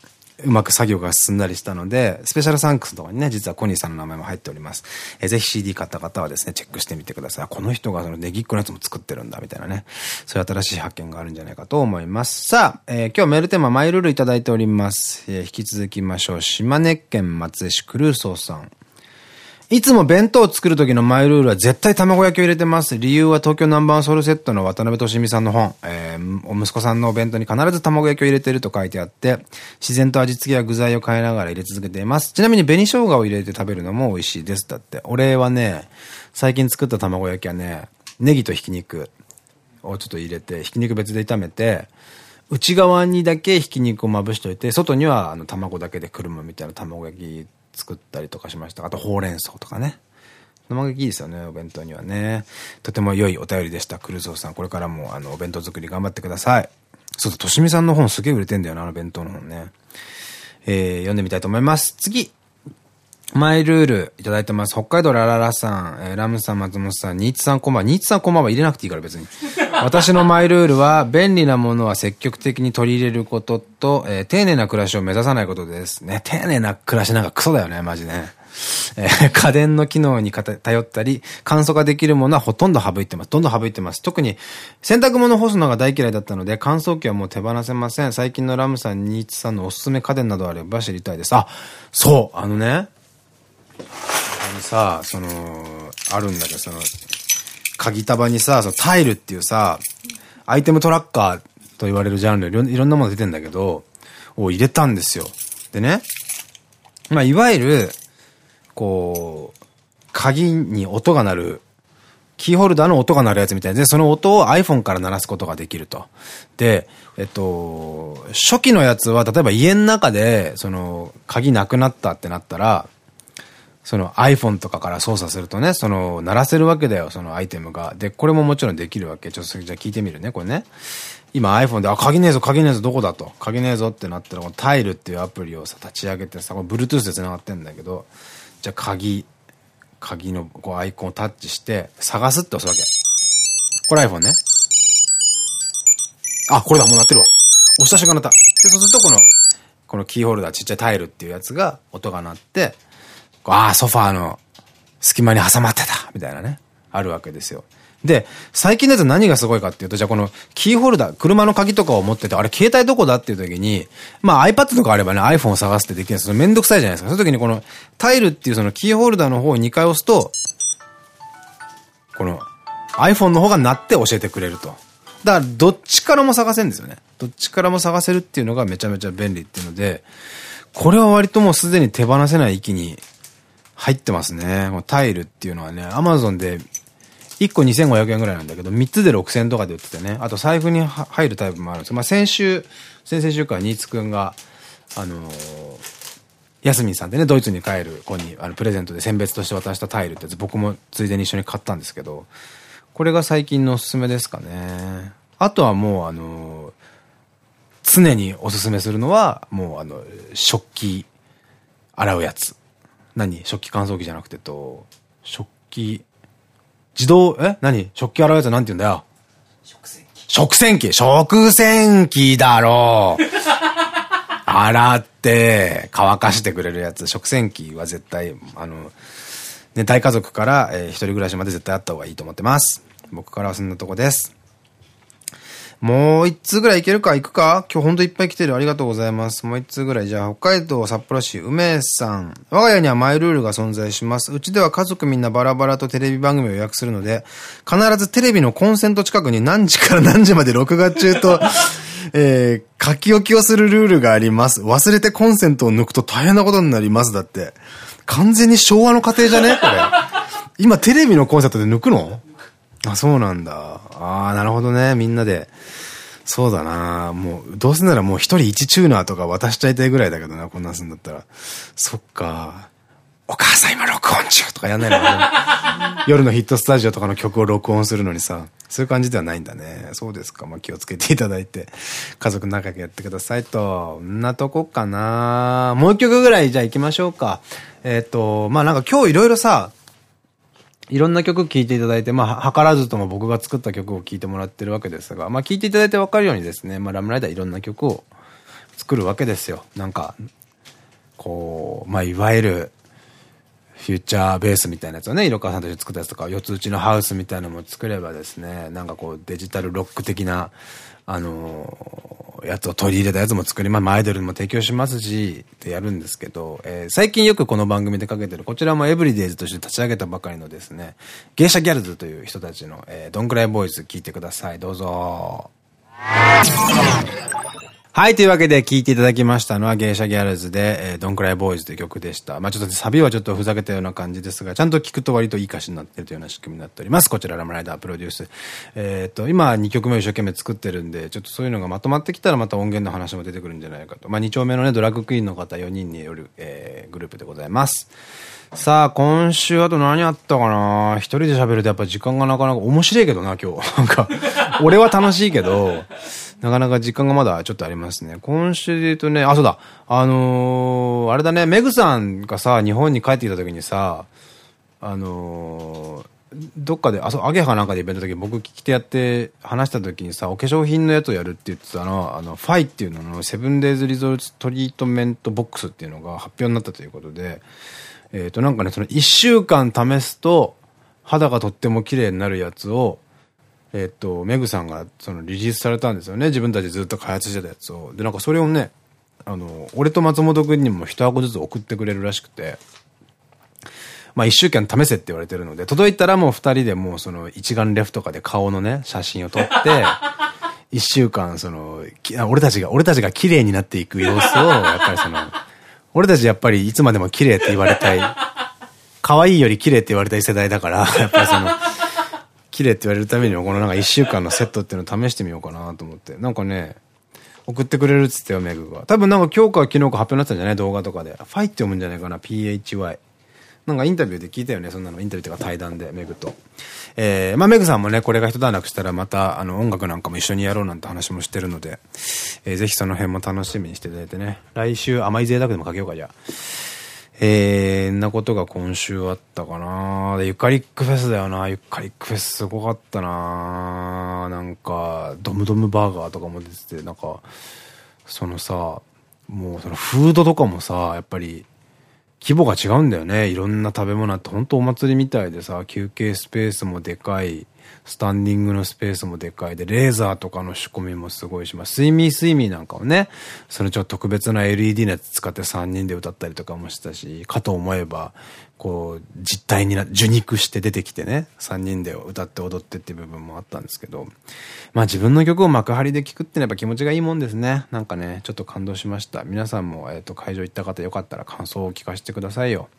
うまく作業が進んだりしたので、スペシャルサンクスとかにね、実はコニーさんの名前も入っております。えー、ぜひ CD 買った方はですね、チェックしてみてください。この人がそのネギっ子のやつも作ってるんだ、みたいなね。そういう新しい発見があるんじゃないかと思います。さあ、えー、今日メールテーママイルールいただいております。えー、引き続きましょう。島根県松江市クルーソーさん。いつも弁当を作る時のマイルールは絶対卵焼きを入れてます。理由は東京ナンバーソウルセットの渡辺俊美さんの本、えー、お息子さんのお弁当に必ず卵焼きを入れてると書いてあって、自然と味付けや具材を変えながら入れ続けています。ちなみに紅生姜を入れて食べるのも美味しいです。だって。俺はね、最近作った卵焼きはね、ネギとひき肉をちょっと入れて、ひき肉別で炒めて、内側にだけひき肉をまぶしといて、外にはあの卵だけでくるむみたいな卵焼き作ったりとかしました。あとほうれん草とかね。生焼きいいですよね、お弁当にはね。とても良いお便りでした。クルゾーさん。これからも、あの、お弁当作り頑張ってください。そうだ、としみさんの本すげえ売れてんだよな、あの弁当の本ね。えー、読んでみたいと思います。次マイルールいただいてます。北海道ラララさん、えー、ラムさん、松本さん、ニーツさんこんばんは。ニーツさんこんばんは入れなくていいから別に。私のマイルールは、便利なものは積極的に取り入れることと、えー、丁寧な暮らしを目指さないことです。ね、丁寧な暮らしなんかクソだよね、マジね。えー、家電の機能に頼ったり、簡素化できるものはほとんど省いてます。どんどん省いてます。特に、洗濯物干すのが大嫌いだったので、乾燥機はもう手放せません。最近のラムさん、ニーツさんのおすすめ家電などあれば知りたいです。あ、そう、あのね、にさ、その、あるんだけど、その、鍵束にさ、そのタイルっていうさ、アイテムトラッカーと言われるジャンルいろんなもの出てんだけど、を入れたんですよ。でね、まあ、いわゆる、こう、鍵に音が鳴る、キーホルダーの音が鳴るやつみたいで、その音を iPhone から鳴らすことができると。で、えっと、初期のやつは、例えば家の中で、その、鍵なくなったってなったら、その iPhone とかから操作するとね、その、鳴らせるわけだよ、そのアイテムが。で、これももちろんできるわけ。ちょっとじゃあ聞いてみるね、これね。今 iPhone で、あ、鍵ねえぞ、鍵ねえぞ、どこだと。鍵ねえぞってなったら、このタイルっていうアプリをさ、立ち上げてさ、これ Bluetooth で繋がってんだけど、じゃあ鍵、鍵のこうアイコンをタッチして、探すって押すわけ。これ iPhone ね。あ、これだ、もう鳴ってるわ。押した瞬間鳴った。で、そうするとこの、このキーホルダー、ちっちゃいタイルっていうやつが、音が鳴って、ああ、ソファーの隙間に挟まってたみたいなね。あるわけですよ。で、最近のやつ何がすごいかっていうと、じゃあこのキーホルダー、車の鍵とかを持ってて、あれ携帯どこだっていう時に、まあ iPad とかあればね、iPhone を探すってできるんですけど、めんどくさいじゃないですか。その時にこのタイルっていうそのキーホルダーの方を2回押すと、この iPhone の方が鳴って教えてくれると。だからどっちからも探せるんですよね。どっちからも探せるっていうのがめちゃめちゃ便利っていうので、これは割ともうすでに手放せない域に入ってますね。タイルっていうのはね、Amazon で1個2500円ぐらいなんだけど、3つで6000円とかで売っててね。あと財布に入るタイプもあるんですよ。まあ先週、先々週間、新津くんが、あのー、ヤスミンさんでね、ドイツに帰る子に、あの、プレゼントで選別として渡したタイルってやつ、僕もついでに一緒に買ったんですけど、これが最近のおすすめですかね。あとはもう、あのー、常におすすめするのは、もうあの、食器、洗うやつ。何？食器乾燥機じゃなくてと、食器、自動、え？何？食器洗うやつなんて言うんだよ。食洗機。食洗機食洗機だろう 洗って、乾かしてくれるやつ。食洗機は絶対、あの、ね、大家族から、えー、一人暮らしまで絶対あった方がいいと思ってます。僕からはそんなとこです。もう一通ぐらいいけるか？行くか？今日ほんといっぱい来てる。ありがとうございます。もう一通ぐらい。じゃあ、北海道札幌市梅さん。我が家にはマイルールが存在します。うちでは家族みんなバラバラとテレビ番組を予約するので、必ずテレビのコンセント近くに何時から何時まで録画中と、えー、書き置きをするルールがあります。忘れてコンセントを抜くと大変なことになります。だって。完全に昭和の家庭じゃね？これ。今テレビのコンセントで抜くの？あ、そうなんだ。ああ、なるほどね。みんなで。そうだなもう、どうせならもう一人一チューナーとか渡しちゃいたいぐらいだけどな、こんなすんだったら。そっか。お母さん今録音中とかやんないの？夜のヒットスタジオとかの曲を録音するのにさ、そういう感じではないんだね。そうですか。まあ、気をつけていただいて、家族仲良くやってくださいと。んなとこかなもう一曲ぐらいじゃあ行きましょうか。えっ、と、まあなんか今日いろいろさ、いろんな曲聴いていただいて、まあ、図らずとも僕が作った曲を聴いてもらってるわけですが、まあ、聴いていただいてわかるようにですね、まあ、ラムライダーいろんな曲を作るわけですよ。なんか、こう、まあ、いわゆる、フューチャーベースみたいなやつをね、色川さんたち作ったやつとか、四つ打ちのハウスみたいなのも作ればですね、なんかこう、デジタルロック的な、あの、やつを取り入れたやつも作ります。アイドルにも提供しますし、ってやるんですけど、えー、最近よくこの番組でかけてる、こちらもエブリデイズとして立ち上げたばかりのですね、芸者ギャルズという人たちの、えー、どんくらいボーイズ聞いてください。どうぞ。はい、というわけで聴いていただきましたのは芸者ギャルズで、えー、ドンクライボーイズという曲でした。まあちょっとサビはちょっとふざけたような感じですが、ちゃんと聴くと割といい歌詞になっているというような仕組みになっております。こちらラムライダープロデュース。えっと、今2曲目を一生懸命作ってるんで、ちょっとそういうのがまとまってきたらまた音源の話も出てくるんじゃないかと。まあ2丁目のね、ドラッグクイーンの方4人による、えー、グループでございます。さあ、今週あと何あったかな？一人で喋るとやっぱ時間がなかなか面白いけどな、今日。なんか、俺は楽しいけど、なかなか時間がまだちょっとありますね。今週で言うとね、あ、そうだ。あのー、あれだね、メグさんがさ、日本に帰ってきた時にさ、あのー、どっかで、あ、そう、アゲハなんかでイベントの時僕聞き手やって話した時にさ、お化粧品のやつをやるって言ってたのは、あの、ファイっていうののセブンデイズリゾルトトリートメントボックスっていうのが発表になったということで、えっ、と、なんかね、その1週間試すと、肌がとっても綺麗になるやつを、えっ、と、メグさんがそのリリースされたんですよね。自分たちずっと開発してたやつを。で、なんかそれをね、あの、俺と松本くんにも一箱ずつ送ってくれるらしくて、まあ一週間試せって言われてるので、届いたらもう二人でもうその一眼レフとかで顔のね、写真を撮って、一週間その、俺たちが、俺たちが綺麗になっていく様子を、やっぱりその、俺たちやっぱりいつまでも綺麗って言われたい、可愛いより綺麗って言われたい世代だから、やっぱりその、綺麗って言われるためにもこのなんか一週間のセットっていうのを試してみようかなと思って。なんかね、送ってくれるっつってよ、メグが。多分なんか今日か昨日か発表になったんじゃない？動画とかで。ファイって読むんじゃないかな、PHY。なんかインタビューで聞いたよね、そんなの。インタビューとか対談で、メグと。えー、まあメグさんもね、これが一段落したらまた、あの、音楽なんかも一緒にやろうなんて話もしてるので、えー、ぜひその辺も楽しみにしていただいてね。来週、甘い贅沢でもかけようか、じゃあ。えー、なことが今週あったかなで、ユカリックフェスだよな。ユカリックフェスすごかったななんか、ドムドムバーガーとかも出てて、なんか、そのさ、もうそのフードとかもさ、やっぱり、規模が違うんだよね。いろんな食べ物って、本当お祭りみたいでさ、休憩スペースもでかい、スタンディングのスペースもでかいで、レーザーとかの仕込みもすごいし、まあ、スイミースイミーなんかをね、そのちょっと特別な LED のやつ使って3人で歌ったりとかもしたし、かと思えば、こう、実体にな、受肉して出てきてね、3人で歌って踊ってっていう部分もあったんですけど、まあ自分の曲を幕張で聴くってのはやっぱ気持ちがいいもんですね。なんかね、ちょっと感動しました。皆さんも、えっ、と、会場行った方よかったら感想を聞かせてくださいよ。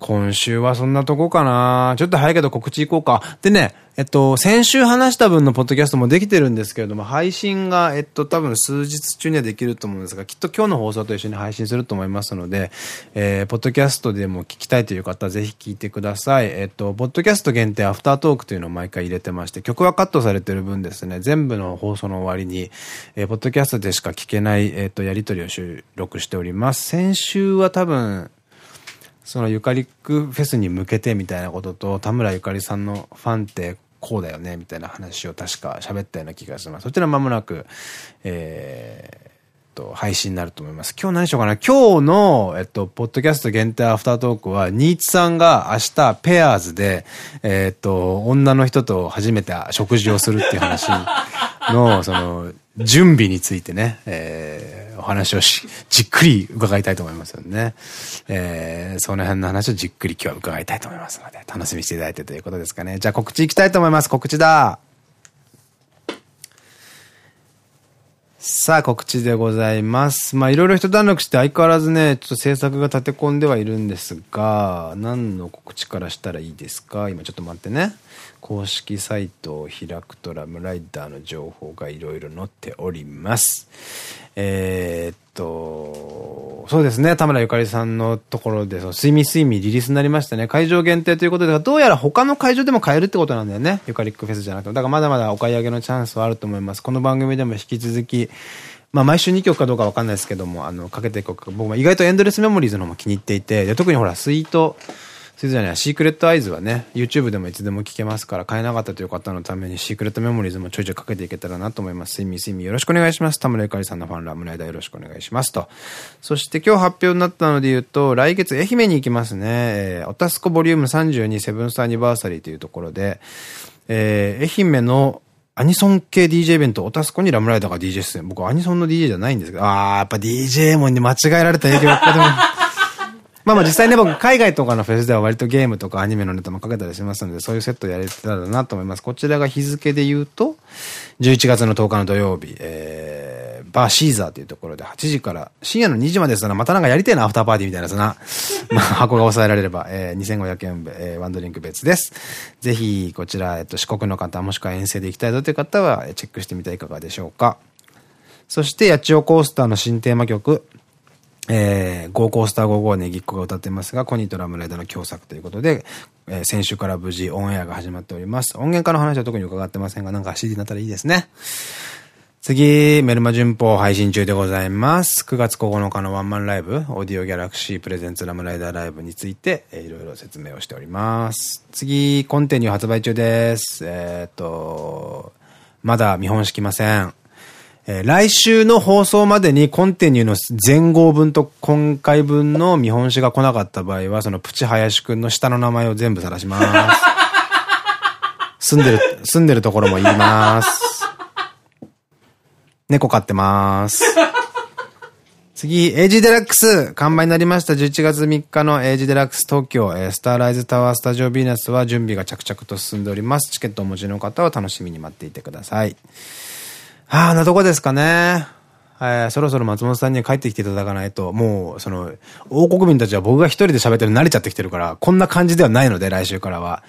今週はそんなとこかなちょっと早いけど告知行こうか。でね、えっと、先週話した分のポッドキャストもできてるんですけれども、配信が、えっと、多分数日中にはできると思うんですが、きっと今日の放送と一緒に配信すると思いますので、えー、ポッドキャストでも聞きたいという方はぜひ聞いてください。えっと、ポッドキャスト限定アフタートークというのを毎回入れてまして、曲はカットされてる分ですね、全部の放送の終わりに、えー、ポッドキャストでしか聞けない、えっと、やりとりを収録しております。先週は多分、そのゆかりくフェスに向けてみたいなことと、田村ゆかりさんのファンってこうだよねみたいな話を確か喋ったような気がします。そちら間もなく、えー、と、配信になると思います。今日何しようかな今日の、えっと、ポッドキャスト限定アフタートークは、ニーツさんが明日、ペアーズで、えっと、女の人と初めて食事をするっていう話の、その、準備についてね、えー、お話をし、じっくり伺いたいと思いますよね。えー、その辺の話をじっくり今日は伺いたいと思いますので、楽しみにしていただいてということですかね。じゃあ告知いきたいと思います。告知ださあ、告知でございます。まあ、いろいろ一段落して相変わらずね、ちょっと制作が立て込んではいるんですが、何の告知からしたらいいですか？今ちょっと待ってね。公式サイトを開くとラムライダーの情報がいろいろ載っております。えー、っと、そうですね、田村ゆかりさんのところで、その、睡眠睡眠リリースになりましたね。会場限定ということで、どうやら他の会場でも買えるってことなんだよね。ゆかりックフェスじゃなくて。だからまだまだお買い上げのチャンスはあると思います。この番組でも引き続き、まあ毎週2曲かどうかわかんないですけども、あの、かけていく僕も意外とエンドレスメモリーズの方も気に入っていて、で特にほら、スイート、それじゃない、シークレットアイズはね、YouTube でもいつでも聞けますから、買えなかったという方のためにシークレットメモリーズもちょいちょいかけていけたらなと思います。すみすみよろしくお願いします。田村ゆかりさんのファンラムライダーよろしくお願いしますと。そして今日発表になったので言うと、来月愛媛に行きますね。えー、おたすこボリューム32セブンスターアニバーサリーというところで、えー、愛媛のアニソン系 DJ イベント、おたすこにラムライダーが DJ 出演。僕アニソンの DJ じゃないんですけど、あー、やっぱ DJ もに間違えられた影響がでもまあまあ実際ね、僕、海外とかのフェスでは割とゲームとかアニメのネタもかけたりしますので、そういうセットやれてたらなと思います。こちらが日付で言うと、11月の10日の土曜日、えー、バーシーザーというところで8時から深夜の2時までですな、またなんかやりてえな、アフターパーティーみたいなさな。まあ、箱が抑えられれば、えー、2500円、えー、ワンドリンク別です。ぜひ、こちら、えっと、四国の方、もしくは遠征で行きたいぞという方は、チェックしてみてはいかがでしょうか。そして、八千代コースターの新テーマ曲、えー、ゴーコースター55ねぎっこが歌ってますが、コニーとラムライダーの共作ということで、えー、先週から無事オンエアが始まっております。音源化の話は特に伺ってませんが、なんか CD になったらいいですね。次、メルマ旬報配信中でございます。9月9日のワンマンライブ、オーディオギャラクシープレゼンツラムライダーライブについて、えーいろいろ説明をしております。次、コンテニュー発売中です。えっ、と、まだ見本しきません。えー来週の放送までにコンテニューの前後分と今回分の見本紙が来なかった場合は、そのプチ林くんの下の名前を全部晒します。住んでる、住んでるところも言います。猫飼ってます。次、エイジデラックス、完売になりました。11月3日のエイジデラックス東京、えースターライズタワースタジオビーナスは準備が着々と進んでおります。チケットをお持ちの方は楽しみに待っていてください。はあ、なとこですかね。えーそろそろ松本さんに帰ってきていただかないと、もう、その、王国民たちは僕が一人で喋ってる慣れちゃってきてるから、こんな感じではないので、来週からは。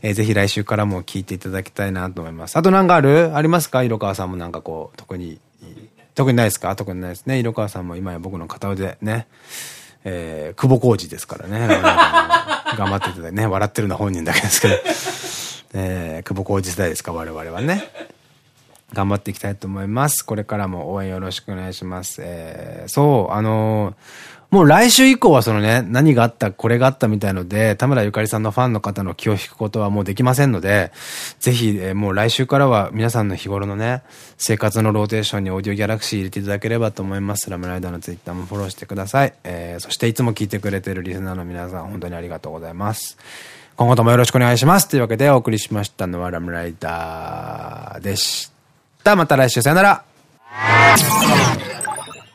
えーぜひ来週からも聞いていただきたいなと思います。あとなんかある？ありますか？色川さんもなんかこう、特に、特にないですか？特にないですね。色川さんも今や僕の片腕ね。えー、久保浩二ですからね。頑張っていただいてね。笑ってるのは本人だけですけど。えー、久保浩二世代ですか？我々はね。頑張っていきたいと思います。これからも応援よろしくお願いします。えー、そう、あのーもう来週以降はそのね、何があった、これがあったみたいので、田村ゆかりさんのファンの方の気を引くことはもうできませんので、ぜひ、えーもう来週からは皆さんの日頃のね、生活のローテーションにオーディオギャラクシー入れていただければと思います。ラムライダーのツイッターもフォローしてください。えー、そしていつも聞いてくれてるリスナーの皆さん、本当にありがとうございます。今後ともよろしくお願いします。というわけでお送りしましたのはラムライダーでした。また来週さよなら。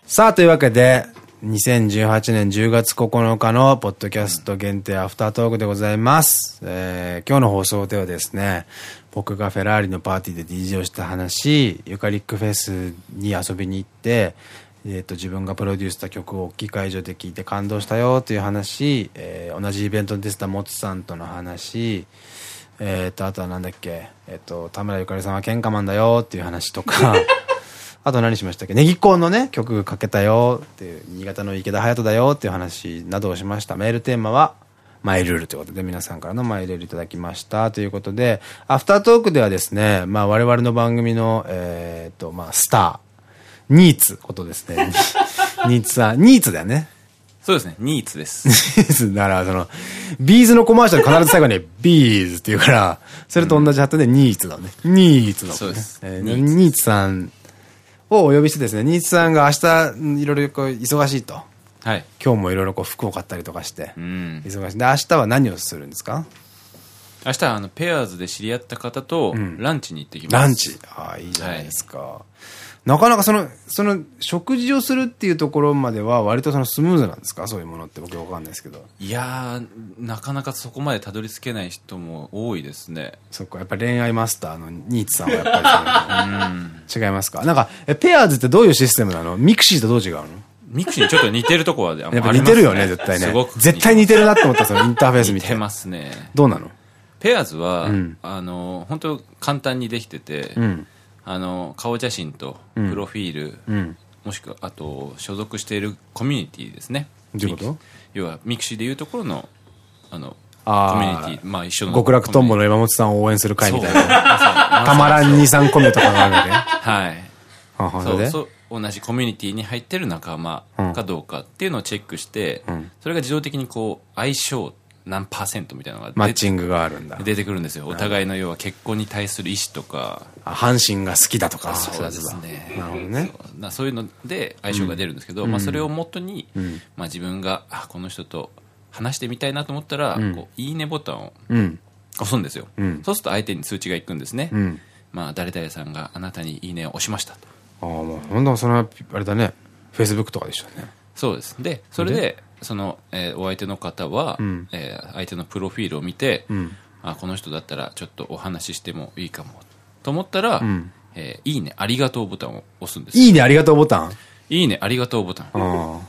さあ、というわけで、2018年10月9日のポッドキャスト限定アフタートークでございます。えー今日の放送ではですね、僕がフェラーリのパーティーで DJ をした話、ユカリックフェスに遊びに行って、えっと、自分がプロデュースした曲を大きい会場で聴いて感動したよという話、えー同じイベントに出てたモツさんとの話、えっと、あとはなんだっけ、えっと、田村ゆかりさんは喧嘩マンだよっていう話とか、あと何しましたっけ？ネギコンのね、曲かけたよっていう、新潟の池田隼人だよっていう話などをしました。メールテーマは、マイルールということで、皆さんからのマイルールいただきました。ということで、アフタートークではですね、まあ我々の番組の、えーっと、まあスター、ニーツことですね。ニーツさん、ニーツだよね。そうですね、ニーツです。ニーズだから、その、ビーズのコマーシャル必ず最後に、ビーズって言うから、それと同じハットでニーツだね。ニーツだもんね。そうですえーニーツさんをお呼びしてですね、ニーツさんが明日、いろいろこう、忙しいと。はい。今日もいろいろこう、服を買ったりとかしてう、ん。忙しい。で、明日は何をするんですか？明日はあの、ペアーズで知り合った方と、ランチに行ってきます。ランチ。ああ、いいじゃないですか。なかなかその、その、食事をするっていうところまでは、割とそのスムーズなんですか？そういうものって僕わかんないですけど。いやー、なかなかそこまでたどり着けない人も多いですね。そっか、やっぱ恋愛マスターのニーツさんはやっぱりそ う、違いますか？なんか、え、ペアーズってどういうシステムなの？ミクシーとどう違うの？ミクシーにちょっと似てるところはやっぱ似てるよね、絶対ねすご。く。絶対似てるなって思った、そのインターフェース見て。似てますね。どうなの？ペアーズは、んあの、本当簡単にできてて、うん。あの、顔写真と、プロフィール、うん。もしくは、あと、所属しているコミュニティですね。どういうこと？ミク要は、ミクシーでいうところの、あの、コミュニティ、まあ一緒の。極楽とんぼの山本さんを応援する会みたいな。たまらん23コメとかがあるわけね。はい。そうそう同じコミュニティに入ってる仲間かどうかっていうのをチェックして、それが自動的にこう相性何パーセントみたいなのが出マッチングがあるんだ。出てくるんですよ。お互いの要は結婚に対する意思とか。あ阪神が好きだとか。そうですね。なるほどね。そうなそういうので相性が出るんですけど、まあ、それをもとに、まあ、自分があこの人と話してみたいなと思ったら、こういいねボタンをうん。押すんですよ、ん。そうすると相手に通知がいくんですね、ん。まあ、誰々さんがあなたにいいねを押しましたと。ああ、もう、ほんとその、あれだね。フェイスブックとかでしょうね。そうです。で、それで、その、えーお相手の方は、んえー相手のプロフィールを見て、んあ、この人だったらちょっとお話ししてもいいかも。と思ったら、んえーいいね、ありがとうボタンを押すんです。いいね、ありがとうボタン？いいね、ありがとうボタン。あ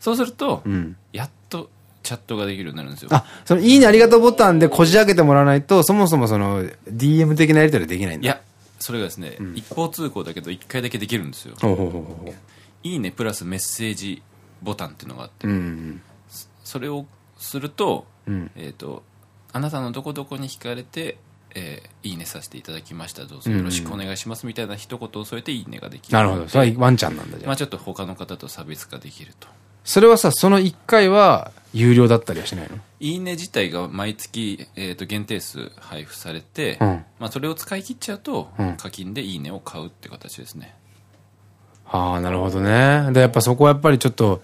そうすると、あ。うん。やっとチャットができるようになるんですよ。あ、その、いいね、ありがとうボタンでこじ開けてもらわないと、そもそもその、DM 的なやり取りできないんだ。いや、それがですね、一方通行だけど一回だけできるんですよ。ほうほうほうほう。いいねプラスメッセージボタンっていうのがあって、うん。それをすると、うんえっ、と、あなたのどこどこに惹かれて、えーいいねさせていただきました。どうぞよろしくお願いします。みたいな一言を添えていいねができる。なるほど。それはワンちゃんなんだじゃあ。まあちょっと他の方と差別化できると。それはさ、その1回は有料だったりはしないの？いいね自体が毎月、えー、と限定数配布されて、うんまあ、それを使い切っちゃうと、ん課金でいいねを買うって形ですね。ああ、なるほどね。で、やっぱそこはやっぱりちょっと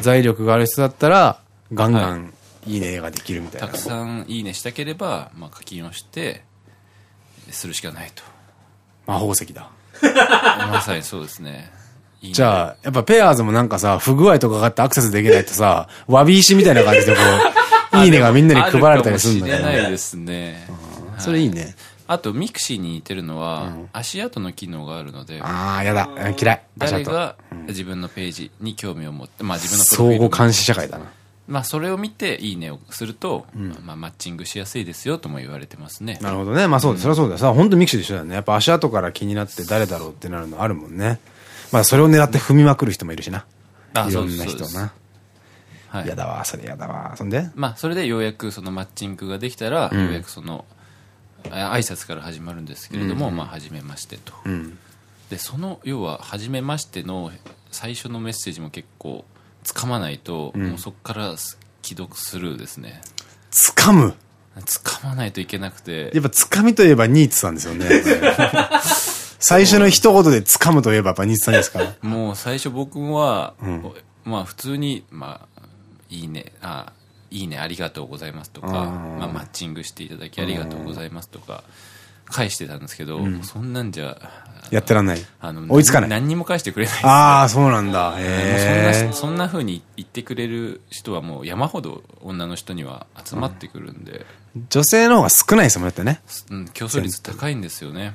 財力がある人だったら、ガンガンいいねができるみたいな。たくさんいいねしたければ、まあ、課金をして、するしかないと。魔法石だ。まさにそうですね。いいねじゃあ、やっぱペアーズもなんかさ、不具合とかがあってアクセスできないとさ、詫び石みたいな感じでこう、いいねがみんなに配られたりするんだあるかもしれないね。ですね。それいいね。あと、ミクシーに似てるのは、足跡の機能があるので、ああ、やだ。嫌い。誰が自分のページに興味を持って、まあ自分の相互監視社会だな。まあそれを見ていいねをすると、まあマッチングしやすいですよとも言われてますね。なるほどね。まあそうだ、それはそうだよ。さ、本当ミクシーで一緒だよね。やっぱ足跡から気になって誰だろうってなるのあるもんね。まあそれを狙って踏みまくる人もいるしな。あいろんなそうですそう人な。はいやだわ、それやだわ。そんで？まあそれでようやくそのマッチングができたら、ようやくその、あ挨拶から始まるんですけれども、まあ初めましてと。うん。で、その要は初めましての最初のメッセージも結構掴まないと、もうそこから既読スルーですね。掴む？掴まないといけなくて、やっぱ掴みといえばニーツさんですよね。最初の一言で掴むといえばやっぱニーツさんですから。もう最初僕は、んまあ普通に、まあ、いいね、あ、いいねありがとうございますとか、うんまあマッチングしていただきありがとうございますとか、返してたんですけど、そんなんじゃ、やってらんない。あの、追いつかない何にも返してくれないああ、そうなんだ。そんな、。そんな風に言ってくれる人はもう山ほど女の人には集まってくるんで、女性の方が少ないですもんだってね。うん、競争率高いんですよね。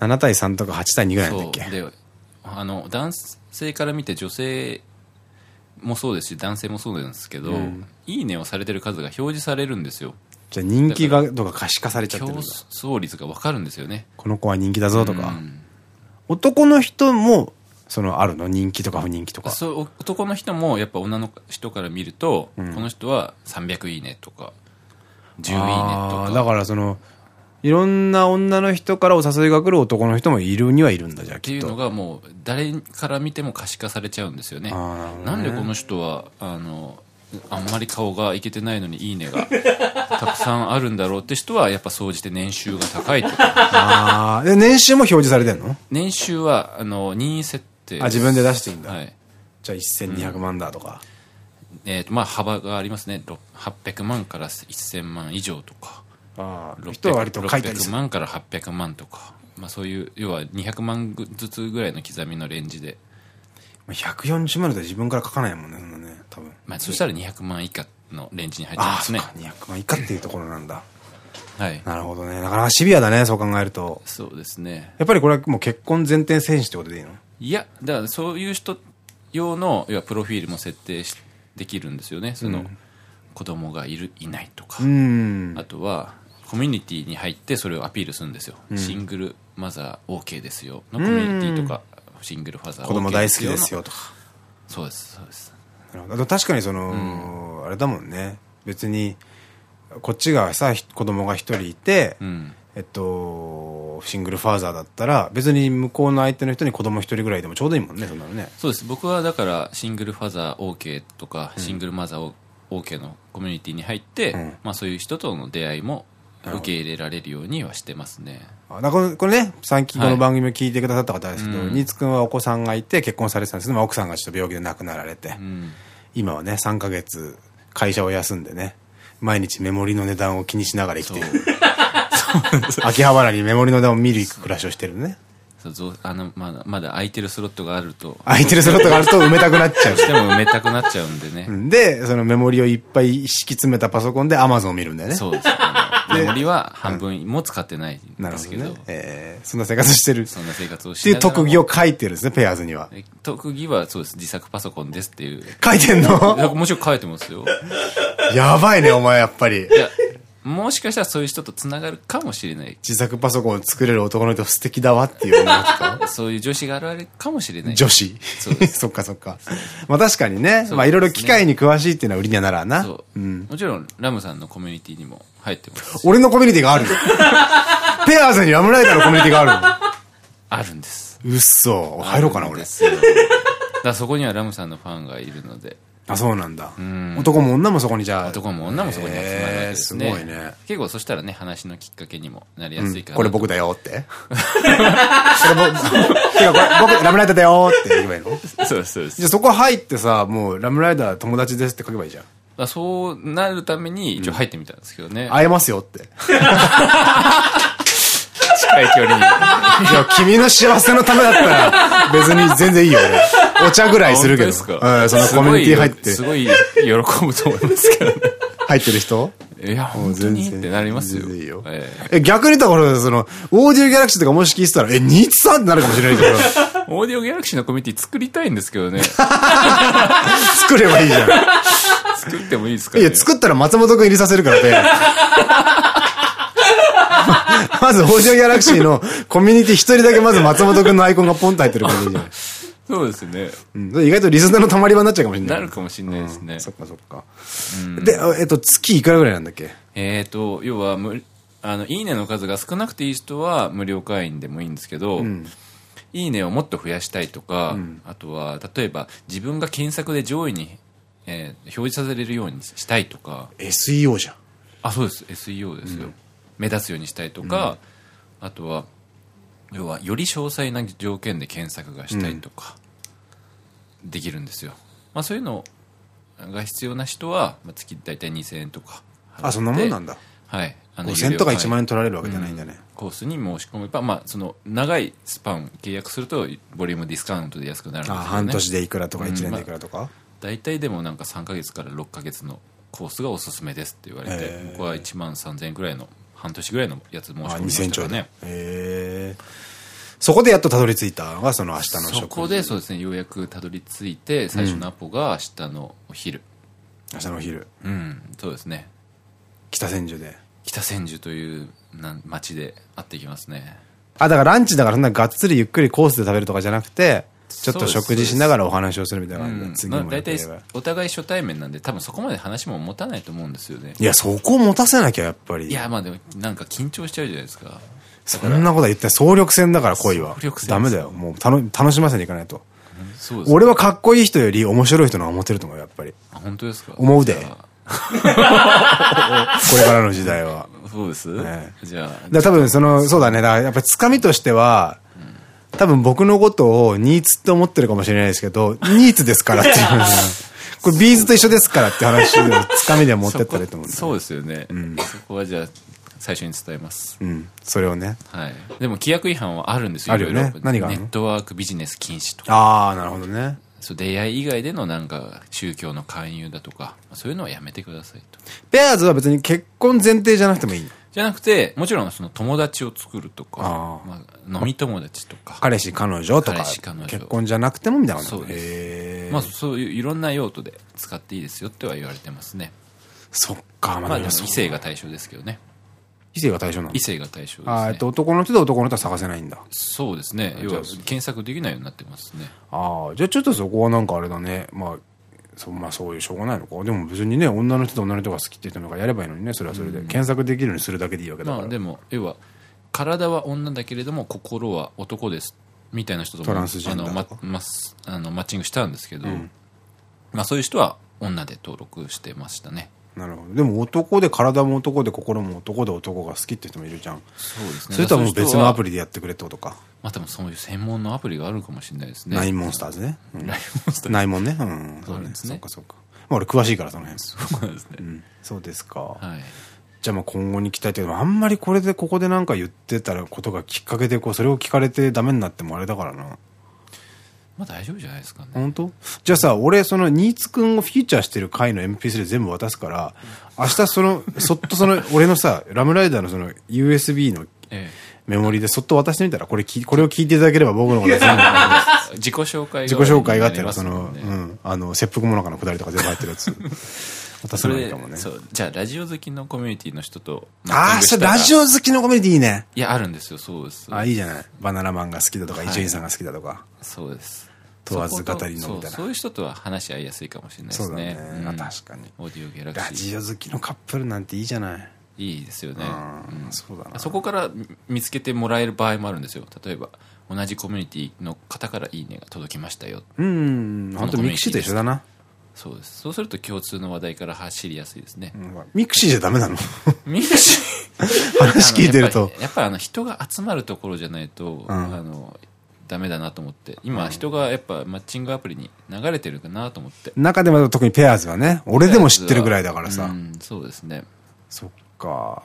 7対3とか8対2ぐらいなんだっけ？であの男性から見て女性もそうですし男性もそうなんですけど、いいねをされてる数が表示されるんですよじゃあ人気がとか可視化されちゃって競るんだ。争率が分かるんですよねこの子は人気だぞとか。うん男の人も、その、あるの人気とか不人気とか。そうお男の人もやっぱ女の人から見ると、この人は300いいねとか10いいねとかだからその、いろんな女の人からお誘いが来る男の人もいるにはいるんだ、じゃあきっと。っていうのがもう誰から見ても可視化されちゃうんですよねなねなんでこの人はあのあんまり顔がいけてないのにいいねが たくさんあるんだろうって人はやっぱ総じて年収が高いと。かああ、で、年収も表示されてんの？年収はあの任意設定。あ、自分で出していいんだ。はい。じゃあ1200万だとか。えーとまあ幅がありますね。ろ800万から1000万以上とか。ああ、人は割と書いたりす600る。万から800万とか、まあ、そういう要は200万ずつぐらいの刻みのレンジで、140万だと自分から書かないもんね、そんなね、多分。まあ、そしたら200万以下のレンジに入っちゃいああ、ますね。そっか、200万以下っていうところなんだ。はい。なるほどね。なかなかシビアだね、そう考えると。そうですね。やっぱりこれはもう結婚前提選手ってことでいいの？いやだからそういう人用の要はプロフィールも設定しできるんですよね。その、子供がいるいないとか、うん。あとはコミュニティに入ってそれをアピールするんですよ、シングルマザー OK ですよ。のコミュニティとか、シングルファザー子供大好きですのよとか。そうですそうです。なるほど。あと確かにその、あれだもんね。別に、こっちがさ、ひ子供が一人いて、うん。えっと、シングルファーザーだったら、別に向こうの相手の人に子供一人ぐらいでもちょうどいいもんね、そんなのね。そうです。僕はだからシングルファザー OK とか、シングルマザー OK のコミュニティに入って、ん。まあ、そういう人との出会いも受け入れられるようにはしてますねこれこれね、最近こはい。の番組を聞いてくださった方ですけど、うん。新津くんはお子さんがいて結婚されてたんですけど、まあ奥さんがちょっと病気で亡くなられて、うん。今はね、3ヶ月会社を休んでね、毎日メモリの値段を気にしながら生きてる。秋葉原にメモリの値段を見る暮らしをしてるね。そうぞあのまだまだ空いてるスロットがあると。空いてるスロットがあると 埋めたくなっちゃう。でも埋めたくなっちゃうんでね、うん。で、そのメモリをいっぱい敷き詰めたパソコンで Amazon を見るんだよね。そうですあのメモリは半分も使ってないんなるほどですけどね。えーそんな生活してる。っそんな生活をしていうながらも特技を書いてるんですね、ペアーズには。え特技はそうです自作パソコンですっていう書いてんの？もちろん書いてますよやばいね、お前やっぱり。いやもしかしたらそういう人と繋がるかもしれない。自作パソコンを作れる男の人素敵だわっていうそういう女子が現れるかもしれない。女子そうでそっかそっか。まあ確かにね。そうまあいろいろ機械に詳しいっていうのは売りにはならな。そう。もちろん、ラムさんのコミュニティにも入ってます。俺のコミュニティがある ペアーズにラムライダーのコミュニティがああるんです。るうっそ。入ろうかな、俺だからそこにはラムさんのファンがいるので、あ、そうなんだん。男も女もそこにじゃあ。男も女もそこに集まるわけですね。すごいね。結構そしたらね、話のきっかけにもなりやすいから、これ僕だよって。これ僕、僕、ラムライダーだよって言えばいいの？そうです、そうじゃあそこ入ってさ、もうラムライダー友達ですって書けばいいじゃん。まあそうなるために一応入ってみたんですけどね。会えますよって。近い距離に。いや、君の幸せのためだったら、別に全然いいよ、俺。お茶ぐらいするけど。うん、そのコミュニティ入って、すごい喜ぶと思いますけどね。入ってる人？いや、本当に？ってなりますよ。全然いいよ。ええ、逆に言ったら俺、その、オーディオギャラクシーとかもし聞いてたら、え、ニーツさんってなるかもしれないけど、えオーディオギャラクシーのコミュニティ作りたいんですけどね。作ればいいじゃん。作ってもいいですかね？いや、作ったら松本くん入れさせるからね。まず、オーディオギャラクシーのコミュニティ一人だけまず松本くんのアイコンがポンと入ってる感じじゃない。そうですね。うん、意外とリスナーの溜まり場になっちゃうかもしれない。なるかもしれないですね。そっかそっか。で、あえっと、月いくらぐらいなんだっけ？えっと、要は、むあの、いいねの数が少なくていい人は無料会員でもいいんですけど、いいねをもっと増やしたいとか、あとは、例えば自分が検索で上位に、えー表示させれるようにしたいとか、?SEO じゃん。あ、そうです。SEO ですよ。目立つようにしたいとか、あとは、要は、より詳細な条件で検索がしたいとか、できるんですよ。まあそういうのが必要な人は、まあ、月大体2000円とか。あ、そんなもんなんだ。はい。あ5000とか1万円円取られるわけじゃないんだね。コースに申し込めば、まあ、その、長いスパン契約すると、ボリュームディスカウントで安くなるんですよあ、ね。半年でいくらとかうん1年でいくらとか？大体でもなんか3ヶ月から6ヶ月のコースがおすすめですって言われて僕は1万3000円ぐらいの半年ぐらいのやつ申し込みあ、ま2000したからね。へえ。そこでやっとたどり着いたのが、その明日の食事。そこでそうですねようやくたどり着いて最初のアポが明日のお昼明日のお昼。うんそうですね北千住で。北千住というなん町で会ってきますねあ、だからランチだからそんながっつりゆっくりコースで食べるとかじゃなくて、ちょっと食事しながらお話をするみたいなうん感じで、大体。お互い初対面なんで多分そこまで話も持たないと思うんですよねいや、そこを持たせなきゃ、やっぱり。いやまあでもなんか緊張しちゃうじゃないですかそんなことは言って総力戦だから恋は。ダメだよ。もう楽楽しませにいかないと。そうです俺はかっこいい人より面白い人の方がモテると思うよ、やっぱり。あ本当ですか？思うで これからの時代は。そうです、ねじゃあ多分その、そうだね。だからやっぱりつかみとしては、多分僕のことをニーツって思ってるかもしれないですけど、ニーツですからっていう。これビーズと一緒ですからって話をつかみで持ってったらいいと思うんだよ。そうですよね、そこはじゃあ最初に伝えます、うん。それをね。はい、でも規約違反はあるんですよあるよね何がネットワークビジネス禁止とかああ、なるほどね。そう出会い以外でのなんか宗教の勧誘だとかそういうのはやめてくださいとペアーズは別に結婚前提じゃなくてもいい。じゃなくてもちろんその友達を作るとかあまあ、飲み友達とか。彼氏、彼女とか彼氏彼女。結婚じゃなくてもみたいなそうです。まあそういういろんな用途で使っていいですよっては言われてますね。そっか、ままあ異性が対象ですけどね。異性が対象なの？異性が対象ですあーえっねと、男の人で男の人は探せないんだ。そうですね。要は検索できないようになってますね。ああ、じゃあちょっとそこはなんかあれだね。まあ、そう、まあそういうしょうがないのか。でも別にね、女の人と女の人が好きって人のがやればいいのにね、それはそれで。検索できるようにするだけでいいわけだから。まあでも要は体は女だけれども心は男ですみたいな人ともトランスジェあの、ンダーとかまますあのマッチングしたんですけど、まあそういう人は女で登録してましたねなるほど。でも男で体も男で心も男で男が好きって人もいるじゃん。そうですねそれとはもう別のアプリリでやってくれってことか。まあ多分そういう専門のアプリがあるかもしれないですねナインモンスターズね。うんナインモンスターナイモンね。うん。そうですねそっかそっか。まあ俺詳しいからその辺。そうですね、うん。そうですか。はいじゃあまあ今後に期待というか、あんまりこれでここでなんか言ってたらことがきっかけでこう、それを聞かれてダメになってもあれだからな。まあ大丈夫じゃないですかね。本当？じゃあさ、俺そのニーツくんをフィーチャーしてる回の MP3 全部渡すから、明日その、そっとその、俺のさ、ラムライダーのその USB のえメモリでそっと渡してみたら、これき、これを聞いていただければ僕のこと全部 自己紹介る自己紹介があってその、うん、あの、切腹もなかのくだりとか全部入ってるやつ。またそれでね。そうじゃあラジオ好きのコミュニティの人とああ、それラジオオ好きのコミュニティいいね。いやあるんですよそうですあ、いいじゃない。バナナマンが好きだとか、はい伊集院さんが好きだとか。そうです問わず語りのみたいなそうそういう人とは話し合いやすいかもしれないでそうだすね確かに。オーディオギャラクラシージオ好きのカップルなんていいじゃない。いいですよね、うんうんそうだな。そこから見つけてもらえる場合もあるんですよ例えば同じコミュニティの方からいいねが届きましたようん、本当ミクシーと一緒だな。そうです。そうすると共通の話題から走りやすいですね、うんミクシーじゃダメなの？ミクシー？話聞いてると。やっぱ。あの人が集まるところじゃないと、ん。あのダメだなと思って。今人がやっぱマッチングアプリに流れてるかなと思って。中でも特にペアーズはね、俺でも知ってるぐらいだからさ。うん、そうですね。そっか。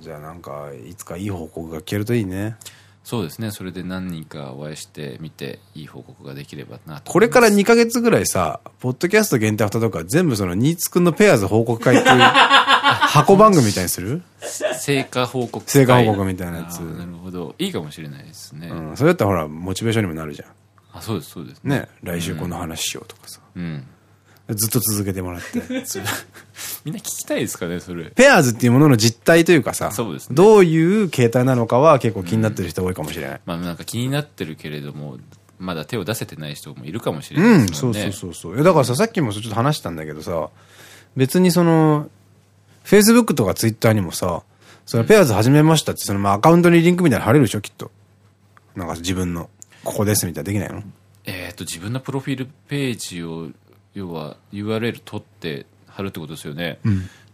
じゃあなんか、いつかいい報告が聞けるといいね。そうですね。それで何人かお会いしてみていい報告ができればなとこれから2ヶ月ぐらいさ、ポッドキャスト限定アフターとか全部その、ニーツくんのペアーズ報告会っていう、箱番組みたいにする？成果報告会。成果報告みたいな。やつなるほど。いいかもしれないですね、うん。それだったらほら、モチベーションにもなるじゃん。あそうですそうです。ね。来週この話しようとかさ。うんずっと続けてもらって。みんな聞きたいですかねそれペアーズっていうものの実態というかさ、そうですねどういう形態なのかは結構気になってる人多いかもしれない。まあなんか気になってるけれどもまだ手を出せてない人もいるかもしれうん、ないねそうんそうそうそう。いやだからさ、さっきもちょっと話したんだけどさ、別にその、Facebook とか Twitter にもさ、そのペアーズ始めましたって、そのまあアカウントにリンクみたいなの貼れるでしょ、きっと。なんか自分の、ここですみたいなできないの？えっと自分のプロフィールページを要は URL 取って貼るってことですよね、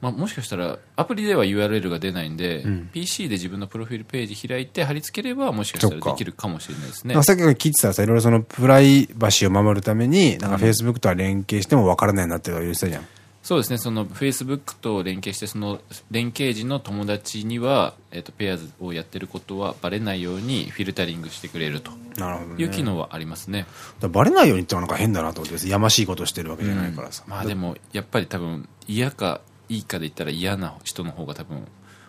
まあ、もしかしたらアプリでは URL が出ないんで、PC で自分のプロフィールページ開いて貼り付ければもしかしたらできるかもしれないですね。さっきから聞いてたらさ、いろいろそのプライバシーを守るために、なんか Facebook とは連携しても分からないなって言ってたじゃん。そうですね。その Facebook と連携してその連携時の友達には、えっとペアーズをやってることはバレないようにフィルタリングしてくれると。いう機能はありますね、だからバレないようにってのはなんか変だなと思って、やましいことしてるわけじゃないからさ。まあでもやっぱり多分嫌かいいかで言ったら嫌な人の方が多分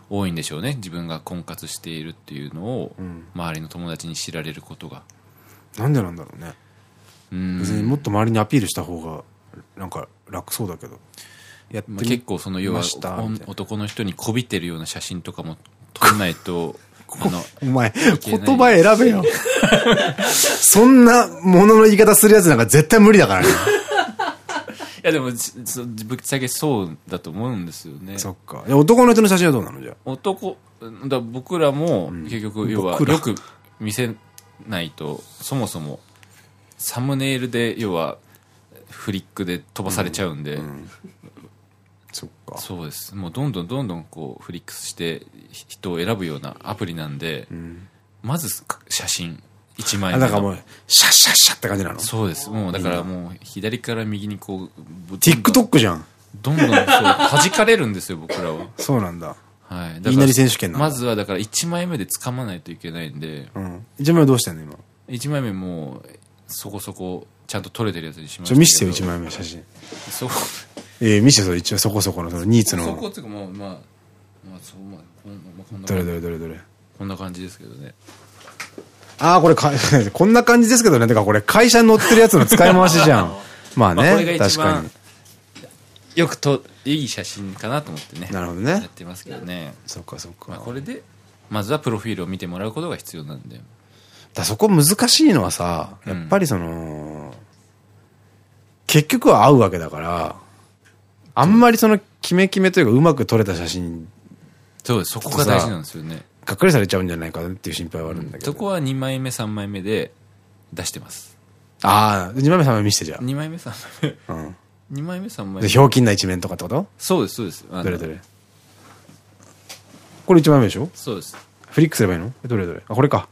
多いんでしょうね。自分が婚活しているっていうのを周りの友達に知られることが。なんでなんだろうね。うん。別にもっと周りにアピールした方が、なんか楽そうだけど。やってみまあ結構その要は男の人にこびてるような写真とかも撮んないと あのお前、言葉選べよ。そんなものの言い方するやつなんか絶対無理だからね。いやでもぶっちゃけそうだと思うんですよねそっか。男の人の写真はどうなの？じゃあ。男だ僕らも結局要はよく見せないとそもそもサムネイルで要はフリックで飛ばされちゃうんで、そっか。そうですもうどんどんどんどんこうフリックしてひ人を選ぶようなアプリなんで、まず写真1枚あ、目のだからもう、シャッシャッシャッって感じなの？そうですもうだからもう左から右にこうぶ ?TikTok じゃん。どんどんそう弾かれるんですよ僕らはそうなんだ。はい、言いなり選手権なまずはだから1枚目で掴まないといけないんで、うん。一枚目どうしてんの今？1枚目もうそこそこちゃんと撮れてるやつにしました見せてよ、一枚目写真。そええ、見せてよ、一応そこそこの、そのニーツの。そこっていうかまあまあまあそうまあこん,、まあ、こんなどれどれどれどれ。こんな感じですけどねああ、これか、こんな感じですけどね。てかこれ会社に乗ってるやつの使い回しじゃん。まあね、確かに。よくといい写真かなと思ってねなるほどねやってますけどね、そっかそっか。まあ、これでまずはプロフィールを見てもらうことが必要なんでだそこ難しいのはさ、やっぱりその、結局は合うわけだから、あんまりそのキメキメというかうまく撮れた写真、そうです。そこが大事なんですよね。がっかりされちゃうんじゃないかなっていう心配はあるんだけど。そこは2枚目3枚目で出してます。ああ、2枚目3枚目見せてじゃ2枚目3枚あ。うん。目2枚目3枚で、目ひょうきんな一面とかってこと？そうですそうです。どれどれ？これ1枚目でしょ？そうです。フリックすればいいの？えどれどれ？あ、これか。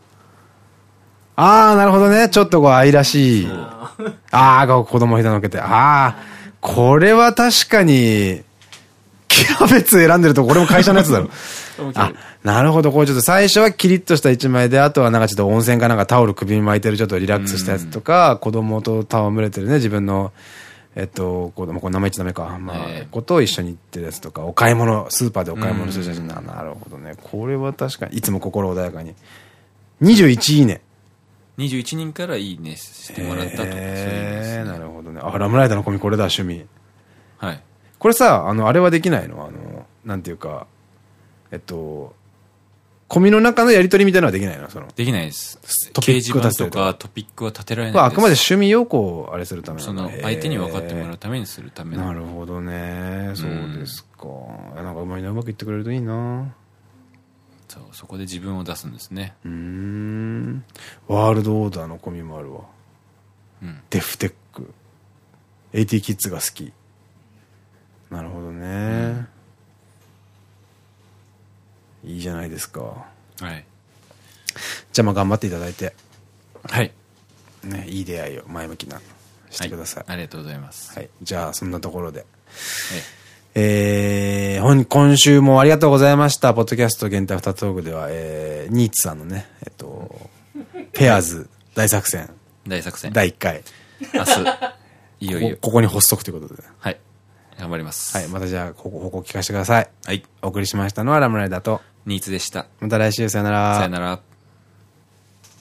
ああ、なるほどね。ちょっとこう愛らしい。ああ、子供膝のっけて。ああ、これは確かに、キャベツ選んでるとこれも会社のやつだろ。あ、なるほど。これちょっと最初はキリッとした一枚で、あとはなんかちょっと温泉かなんかタオル首に巻いてるちょっとリラックスしたやつとか、子供と戯れてるね、自分の、えっと、子供、これ名前言っちゃダメか。まあええ、子と一緒に行ってるやつとか、お買い物、スーパーでお買い物する写真な。なるほどね。これは確かに、いつも心穏やかに。21いいね。21人からいいねしてもらったとそういうですええねなるほどね。あ、ラムライダーのコミこれだ、趣味。はいこれさ、あの、あれはできないの？あの、なんていうか、えっと、コミの中のやりとりみたいなのはできないの？その。できないです。トピックとかトピックは立てられないです。あくまで趣味をこう、あれするためなその、相手に分かってもらうためにするための。なるほどね。そうですか。なんかうまいな、うまくいってくれるといいな。そう、そこで自分を出すんですね。うーん。ワールドオーダーのコミもあるわ。うん。デフテック。AT キッズが好き。なるほどね。いいじゃないですか。はい。じゃあまあ頑張っていただいて、はい。ね、いい出会いを前向きな、してください。ありがとうございます。はい。じゃあそんなところで。ええー、今週もありがとうございました。ポッドキャスト限定アフタートークでは、えー、ニーツさんのね、えっと、ペアーズ大作戦大作戦。第1回。明日、いよいよこ。ここに発足ということで。はい。頑張ります。はい。またじゃあ、ここ、報告聞かせてください。はい。お送りしましたのはラムライダーと、ニーツでした。また来週さよなら。さよなら。